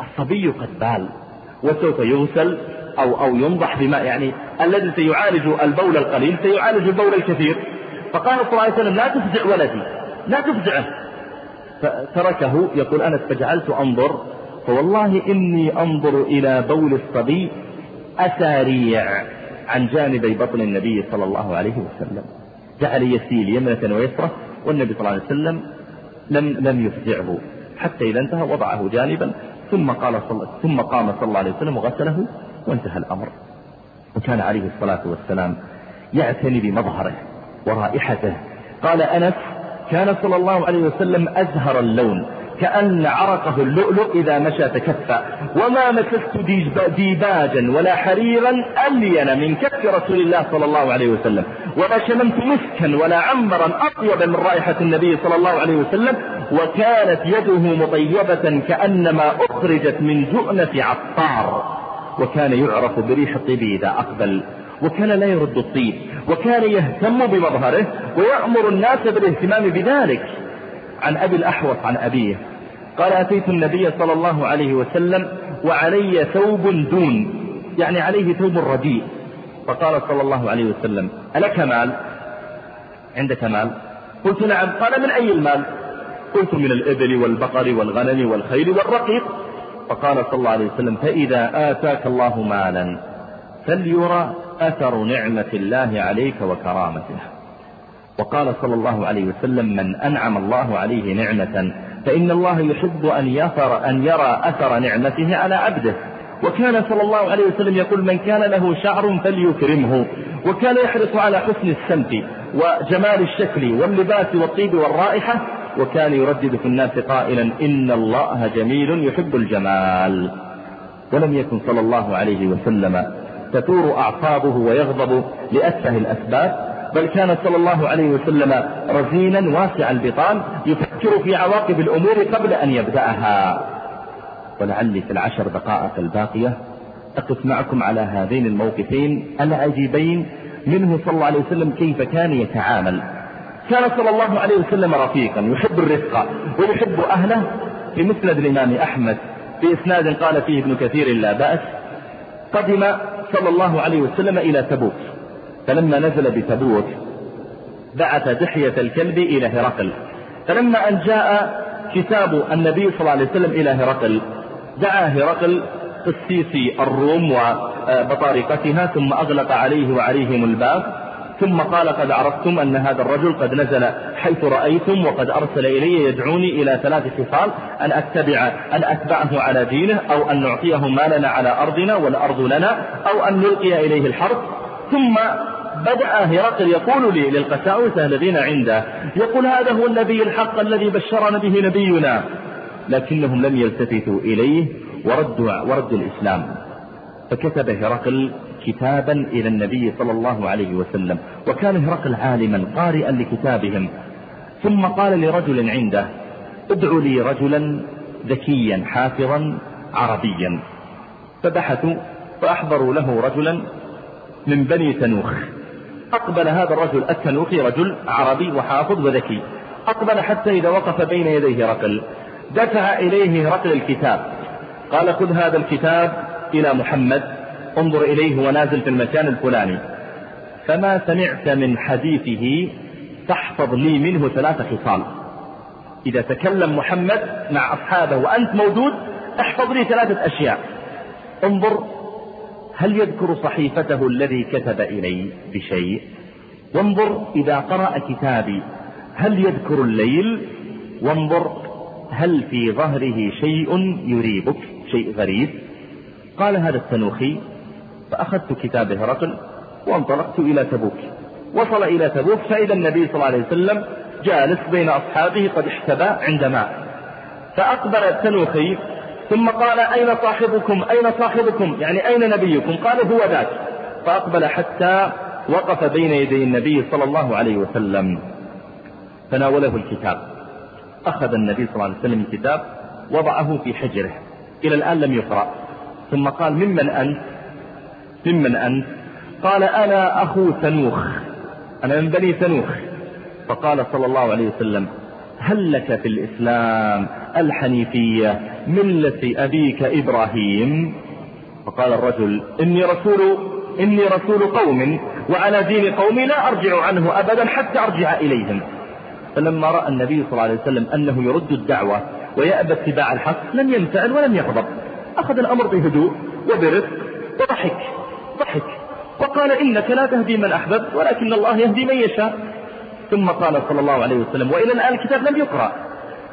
Speaker 1: الصبي قد بال وسوف يغسل أو أو ينضح بماء يعني الذي سيعالج البول القليل سيعالج البول الكثير. فقال صلى الله عليه وسلم لا تفزع ولدي لا تفزعه. فتركه يقول أنس فجعلت أنظر فوالله إني أنظر إلى بول الصبي أساريع عن جانبي بطن النبي صلى الله عليه وسلم. جعل يسيل يمنة ويسرة والنبي صلى الله عليه وسلم لم لم يفزعه حتى إذا انتهى وضعه جانبا ثم قال صل... ثم قام صلى الله عليه وسلم وغسله وانتهى الأمر. وكان عليه الصلاة والسلام يعتني بمظهره ورائحته. قال أنس كان صلى الله عليه وسلم أزهر اللون. كأن عرقه اللؤلؤ إذا مشى تكفى. وما مسست ديباجا ولا حريرا ألين من كف رسول الله صلى الله عليه وسلم. ولا شممت مسكا ولا عنبرا أطيب من رائحة النبي صلى الله عليه وسلم. وكانت يده مطيبة كأنما أخرجت من جؤنة عطار. وكان يعرف بريح الطيب إذا أقبل. وكان لا يرد الطيب. وكان يهتم بمظهره. ويأمر الناس بالاهتمام بذلك. عن أبي الأحوص عن أبيه قال أتيت النبي صلى الله عليه وسلم وعلي ثوب دون يعني عليه ثوب رديء. فقال صلى الله عليه وسلم ألك مال؟ عندك مال؟ قلت نعم. قال من أي المال؟ قلت من الإبل والبقر والغنم والخيل والرقيق. فقال صلى الله عليه وسلم فإذا آتاك الله مالا فليرى أثر نعمة الله عليك وكرامته. وقال صلى الله عليه وسلم من أنعم الله عليه نعمة فإن الله يحب أن يثر أن يرى أثر نعمته على عبده. وكان صلى الله عليه وسلم يقول من كان له شعر فليكرمه. وكان يحرص على حسن السمت وجمال الشكل واللباس والطيب والرائحة وكان يردد في الناس قائلا إن الله جميل يحب الجمال. ولم يكن صلى الله عليه وسلم تثور أعصابه ويغضب لأسفه الأسباب بل كان صلى الله عليه وسلم رزينا واسع البطان يفكر في عواقب الأمور قبل أن يبدأها. ولعلي في العشر دقائق الباقية أقف معكم على هذين الموقفين العجيبين منه صلى الله عليه وسلم كيف كان يتعامل. كان صلى الله عليه وسلم رفيقا يحب الرفق ويحب أهله. في مسند الإمام أحمد في إسناد قال فيه ابن كثير لا بأس قدم صلى الله عليه وسلم إلى تبوك. فلما نزل بتبوك بعث دحية الكلب إلى هرقل. فلما أن جاء كتاب النبي صلى الله عليه وسلم إلى هرقل دعا هرقل قسيس الروم وبطارقتها ثم أغلق عليه وعليهم الباب ثم قال قد عرفتم أن هذا الرجل قد نزل حيث رأيتم وقد أرسل إلي يدعوني إلى ثلاث خصال أن أتبع أن أتبعه على دينه أو أن نعطيه مالنا على أرضنا والأرض لنا أو أن نلقي إليه الحرب ثم بدأ هرقل يقول للقساوسة الذين عنده. يقول هذا هو النبي الحق الذي بشرنا به نبينا. لكنهم لم يلتفتوا إليه وردوا وردوا الإسلام. فكتب هرقل كتابا إلى النبي صلى الله عليه وسلم وكان هرقل عالما قارئا لكتابهم. ثم قال لرجل عنده ادعوا لي رجلا ذكيا حافظا عربيا. فبحثوا فأحضروا له رجلا من بني تنوخ. أقبل هذا الرجل التنوخي رجل عربي وحافظ وذكي. أقبل حتى إذا وقف بين يديه هرقل دفع إليه هرقل الكتاب. قال خذ هذا الكتاب إلى محمد. انظر إليه ونازل في المكان الفلاني. فما سمعت من حديثه تحفظ لي منه ثلاث خصال. إذا تكلم محمد مع أصحابه وأنت موجود احفظ لي ثلاثة أشياء. انظر هل يذكر صحيفته الذي كتب إلي بشيء؟ وانظر إذا قرأ كتابي هل يذكر الليل؟ وانظر هل في ظهره شيء يريبك؟ شيء غريب؟ قال هذا التنوخي فأخذت كتاب هرقل وانطلقت إلى تبوك. وصل إلى تبوك فإذا النبي صلى الله عليه وسلم جالس بين أصحابه قد احتبى عند ماء. فأقبل التنوخي ثم قال أين صاحبكم؟ أين صاحبكم؟ يعني أين نبيكم؟ قالوا هو ذاك. فأقبل حتى وقف بين يدي النبي صلى الله عليه وسلم. فناوله الكتاب. أخذ النبي صلى الله عليه وسلم الكتاب وضعه في حجره. إلى الآن لم يقرأ. ثم قال ممن أنت؟ ممن أنت؟ قال أنا أخو ثنوخ أنا من بني ثنوخ فقال صلى الله عليه وسلم هل لك في الإسلام ألحنيفية ملة أبيك إبراهيم. فقال الرجل إني رسول إني رسول قوم وعلى دين قومي لا أرجع عنه أبدا حتى أرجع إليهم. فلما رأى النبي صلى الله عليه وسلم أنه يرد الدعوة ويأبى اتباع الحق لم ينفعل ولم يغضب. أخذ الأمر بهدوء وبرفق وضحك ضحك وقال إنك لا تهدي من أحببت ولكن الله يهدي من يشاء. ثم قال صلى الله عليه وسلم وإلى الآن الكتاب لم يقرأ.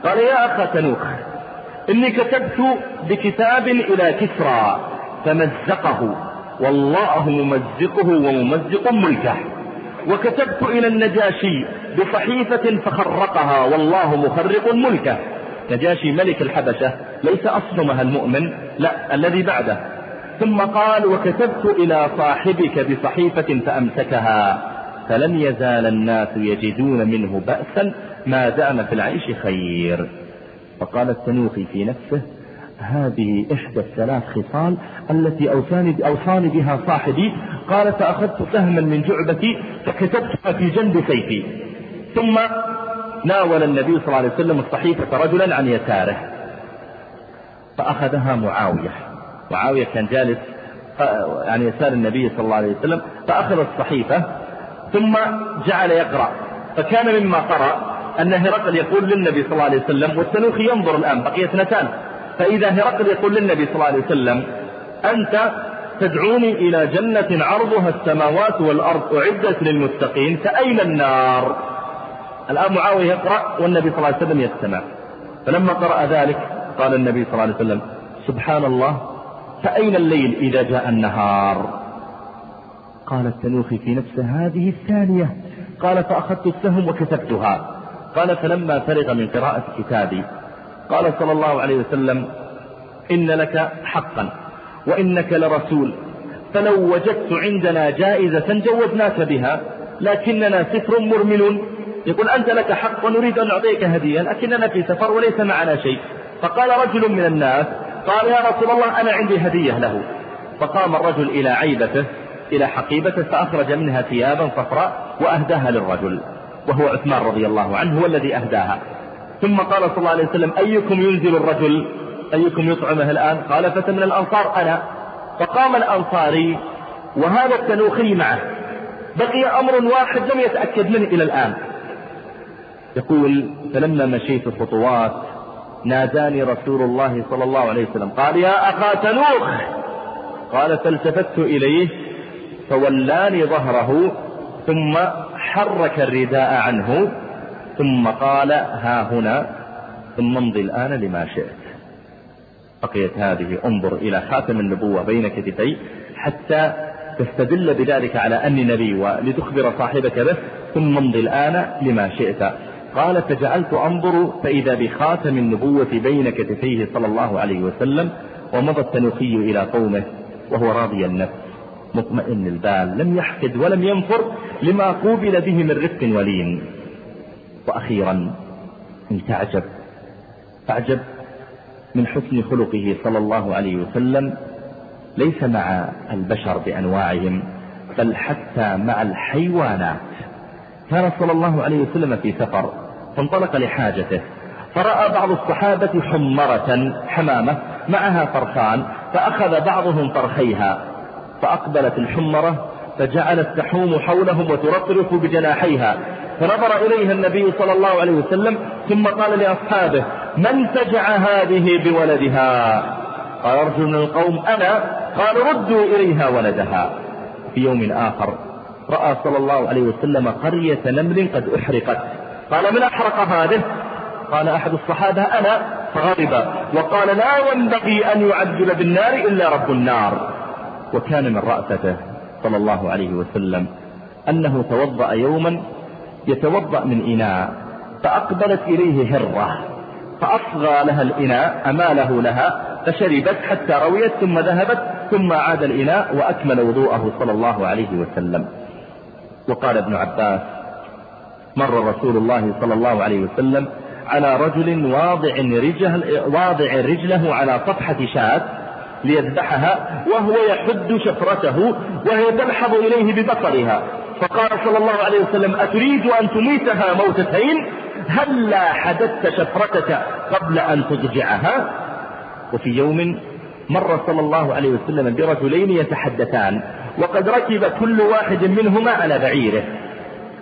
Speaker 1: قال يا أخا تنوخ إني كتبت بكتاب إلى كسرى فمزقه. والله ممزقه وممزق ملكه. وكتبت إلى النجاشي بصحيفة فخرقها والله مخرق ملكه. نجاشي ملك الحبشة ليس أصلمها المؤمن لا الذي بعده. ثم قال وكتبت إلى صاحبك بصحيفة فأمسكها. فلم يزال الناس يجدون منه بأسا ما دام في العيش خير. فقال التنوخي في نفسه هذه إحدى الثلاث خصال التي أوصاني, أوصاني بها صاحبي قال فأخذت سهما من جعبتي فكتبتها في جنب سيفي. ثم ناول النبي صلى الله عليه وسلم الصحيفة رجلا عن يساره. فأخذها معاوية. معاوية كان جالس آه، عن يسار النبي صلى الله عليه وسلم فأخذ الصحيفة ثم جعل يقرأ. فكان مما قرأ أن هرقل يقول للنبي صلى الله عليه وسلم والتنوخي ينظر الآن بقي اثنتان. فإذا هرقل يقول للنبي صلى الله عليه وسلم أنت تدعوني إلى جنة عرضها السماوات والأرض أعدت للمتقين فأين النار؟ الآن معاوية يقرأ والنبي صلى الله عليه وسلم يستمع. فلما قرأ ذلك قال النبي صلى الله عليه وسلم سبحان الله فأين الليل إذا جاء النهار؟ قال التنوخي في نفسه هذه الثانية. قال فأخذت السهم وكتبتها قال فلما فرغ من قراءة كتابي قال صلى الله عليه وسلم إن لك حقا وإنك لرسول فلو وجدت عندنا جائزة جوزناك بها لكننا سفر مرمل يقول أنت لك حق ونريد أن نعطيك هدية لكننا في سفر وليس معنا شيء. فقال رجل من الناس قال يا رسول الله أنا عندي هدية له. فقام الرجل إلى عيبته إلى حقيبته فأخرج منها ثيابا صفراء وأهداها للرجل. وهو عثمان رضي الله عنه هو الذي أهداها. ثم قال صلى الله عليه وسلم أيكم ينزل الرجل؟ أيكم يطعمه الآن؟ قال فتى من الأنصار أنا. فقام الأنصاري وهذا التنوخي معه. بقي أمر واحد لم يتأكد منه إلى الآن. يقول فلما مشيت خطوات ناداني رسول الله صلى الله عليه وسلم. قال يا أخا تنوخ! قال فالتفت إليه فولاني ظهره ثم حرك الرداء عنه ثم قال ها هنا ثم امضي الآن لما شئت. بقيت هذه انظر إلى خاتم النبوة بين كتفي حتى تستدل بذلك على أني نبي ولتخبر صاحبك به ثم امضي الآن لما شئت. قال فجعلت أنظر فإذا بخاتم النبوة بين كتفيه صلى الله عليه وسلم ومضى التنوخي إلى قومه وهو راضي النفس. مطمئن البال لم يحقد ولم ينفر لما قوبل به من رفق ولين. وأخيرا إن تعجب تعجب من حسن خلقه صلى الله عليه وسلم ليس مع البشر بأنواعهم بل حتى مع الحيوانات. كان صلى الله عليه وسلم في سفر فانطلق لحاجته فرأى بعض الصحابة حمرة حمامة معها فرخان فأخذ بعضهم فرخيها فأقبلت الحمرة فجعلت تحوم حولهم وترطرف بجناحيها. فنظر إليها النبي صلى الله عليه وسلم ثم قال لأصحابه من تجع هذه بولدها؟ قال رجل من القوم أنا. قال ردوا إليها ولدها. في يوم آخر رأى صلى الله عليه وسلم قرية نمل قد أحرقت. قال من أحرق هذه؟ قال أحد الصحابة أنا. فغضب. وقال لا ينبغي أن يعجل بالنار إلا رب النار. وكان من رأسته صلى الله عليه وسلم أنه توضأ يوما يتوضأ من إناء فأقبلت إليه هرة فأصغى لها الإناء أماله لها فشربت حتى رويت ثم ذهبت ثم عاد الإناء وأكمل وضوءه صلى الله عليه وسلم. وقال ابن عباس مر رسول الله صلى الله عليه وسلم على رجل واضع رجل واضع رجله على صفحة شاة ليذبحها وهو يحد شفرته وهي تلحظ إليه ببصرها فقال صلى الله عليه وسلم أتريد أن تميتها موتتين؟ هلا حدثت شفرتك قبل أن تضجعها. وفي يوم مر صلى الله عليه وسلم برجلين يتحدثان وقد ركب كل واحد منهما على بعيره.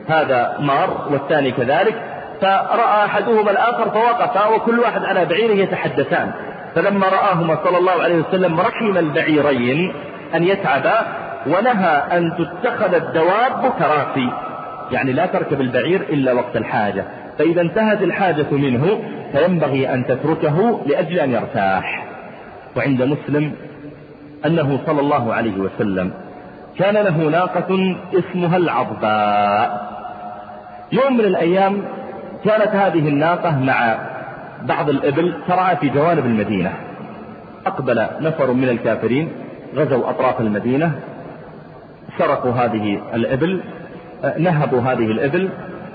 Speaker 1: هذا مار والثاني كذلك. فرأى أحدهما الآخر فوقفا وكل واحد على بعيره يتحدثان. فلما رآهما صلى الله عليه وسلم رحم البعيرين أن يتعبا ونهى أن تتخذ الدواب كراسي. يعني لا تركب البعير إلا وقت الحاجة. فإذا انتهت الحاجة منه فينبغي أن تتركه لأجل أن يرتاح. وعند مسلم أنه صلى الله عليه وسلم كان له ناقة اسمها العضباء. يوم من الأيام كانت هذه الناقة مع بعض الإبل ترعى في جوانب المدينة. أقبل نفر من الكافرين غزوا أطراف المدينة سرقوا هذه الإبل نهبوا هذه الإبل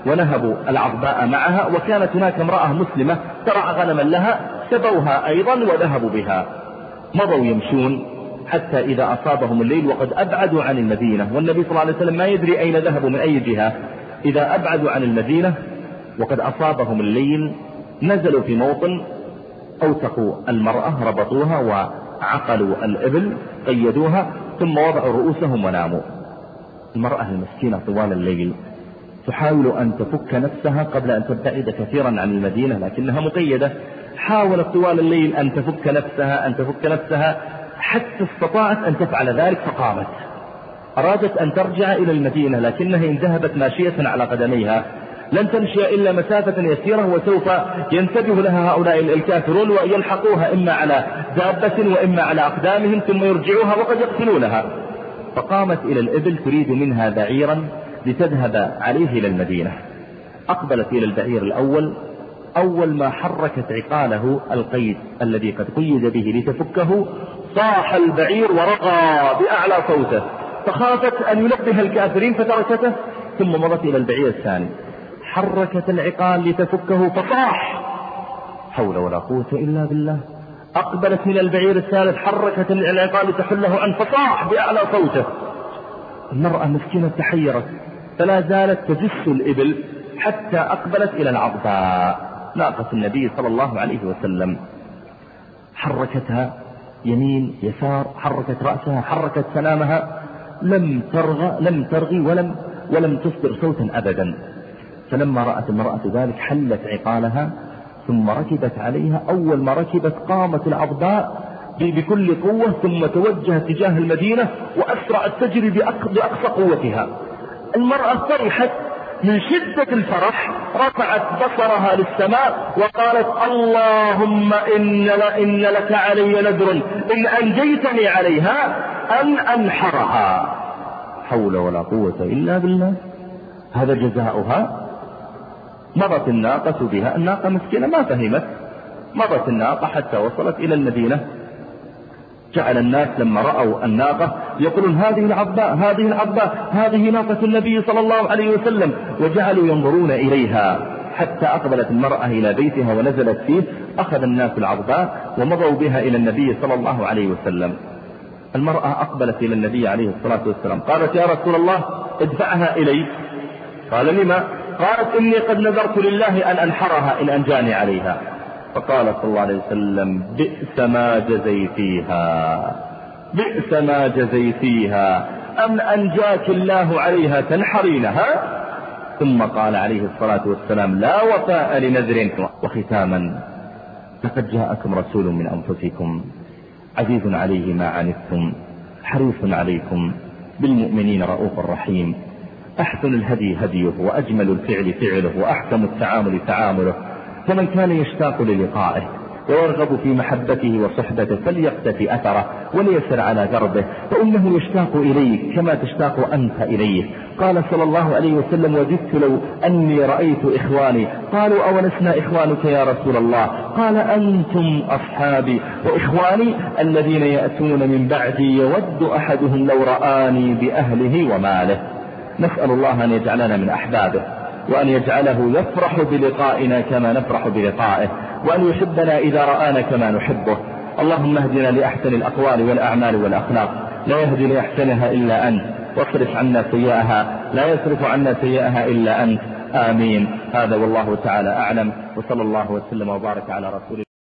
Speaker 1: ونهبوا العضباء معها وكانت هناك امرأة مسلمة ترعى غنما لها سبوها أيضا وذهبوا بها. مضوا يمشون حتى إذا أصابهم الليل وقد أبعدوا عن المدينة. والنبي صلى الله عليه وسلم ما يدري أين ذهبوا من أي جهة. إذا أبعدوا عن المدينة وقد أصابهم الليل نزلوا في موطن أوثقوا المرأة ربطوها وعقلوا الإبل قيدوها ثم وضعوا رؤوسهم وناموا. المرأة المسكينة طوال الليل تحاول أن تفك نفسها قبل أن تبتعد كثيرا عن المدينة لكنها مقيدة. حاولت طوال الليل أن تفك نفسها أن تفك نفسها حتى استطاعت أن تفعل ذلك فقامت. أرادت أن ترجع إلى المدينة لكنها إن ذهبت ماشية على قدميها. لن تمشي إلا مسافة يسيرة وسوف ينتبه لها هؤلاء الكافرون ويلحقوها إما على دابة وإما على أقدامهم ثم يرجعوها وقد يقتلونها. فقامت إلى الإبل تريد منها بعيرا لتذهب عليه إلى المدينة. أقبلت إلى البعير الأول. أول ما حركت عقاله القيد الذي قد قيد به لتفكه صاح البعير ورقى بأعلى صوته. فخافت أن ينبه الكافرين فتركته ثم مضت إلى البعير الثاني. حركت العقال لتفكه فصاح. حول ولا قوة إلا بالله. أقبلت من البعير الثالث حركت العقال لتحله عن فصاح بأعلى صوته. المرأة مسكينة تحيرت فلا زالت تجس الإبل حتى أقبلت إلى العضباء ناقة النبي صلى الله عليه وسلم. حركتها يمين يسار حركت رأسها حركت سلامها. لم ترغى لم ترغي ولم ولم تصدر صوتا أبدا. فلما رأت المرأة ذلك حلت عقالها ثم ركبت عليها. أول ما ركبت قامت العضباء بكل قوة ثم توجهت تجاه المدينة وأسرعت تجري بأقصى قوتها. المرأة فرحت من شدة الفرح رفعت بصرها للسماء وقالت اللهم إن, إن لك علي نذر إن أنجيتني عليها أن أنحرها حول ولا قوة إلا بالله. هذا جزاؤها. مضت الناقة بها. الناقة مسكينة ما فهمت. مضت الناقة حتى وصلت إلى المدينة. جعل الناس لما رأوا الناقة يقولون هذه العباء هذه العباء هذه ناقة النبي صلى الله عليه وسلم. وجعلوا ينظرون إليها. حتى أقبلت المرأة إلى بيتها ونزلت فيه. أخذ الناس العباء ومضوا بها إلى النبي صلى الله عليه وسلم. المرأة أقبلت إلى النبي عليه الصلاة والسلام. قالت يا رسول الله ادفعها إلي. قال لما؟ قالت إني قد نذرت لله أن أنحرها إن أنجاني عليها. فقال صلى الله عليه وسلم بئس ما جزيتيها. بئس ما جزيتيها. أم أنجاك الله عليها تنحرينها؟ ثم قال عليه الصلاة والسلام لا وفاء لنذر وختاما. لقد جاءكم رسول من أنفسكم عزيز عليه ما عنتم حريص عليكم بالمؤمنين رؤوف رحيم. أحسن الهدي هديه وأجمل الفعل فعله وأحكم التعامل تعامله فمن كان يشتاق للقائه ويرغب في محبته وصحبته فليقتفي أثره وليسر على دربه فإنه يشتاق إليك كما تشتاق أنت إليه. قال صلى الله عليه وسلم وددت لو أني رأيت إخواني. قالوا أولسنا إخوانك يا رسول الله؟ قال أنتم أصحابي وإخواني الذين يأتون من بعدي يود أحدهم لو رآني بأهله وماله. نسأل الله أن يجعلنا من أحبابه وأن يجعله يفرح بلقائنا كما نفرح بلقائه وأن يحبنا إذا رآنا كما نحبه. اللهم اهدنا لأحسن الأقوال والأعمال والأخلاق لا يهدي لأحسنها إلا أنت واصرف عنا سيئها لا يصرف عنا سيئها إلا أنت. آمين. هذا والله تعالى أعلم وصلى الله وسلم وبارك على رسول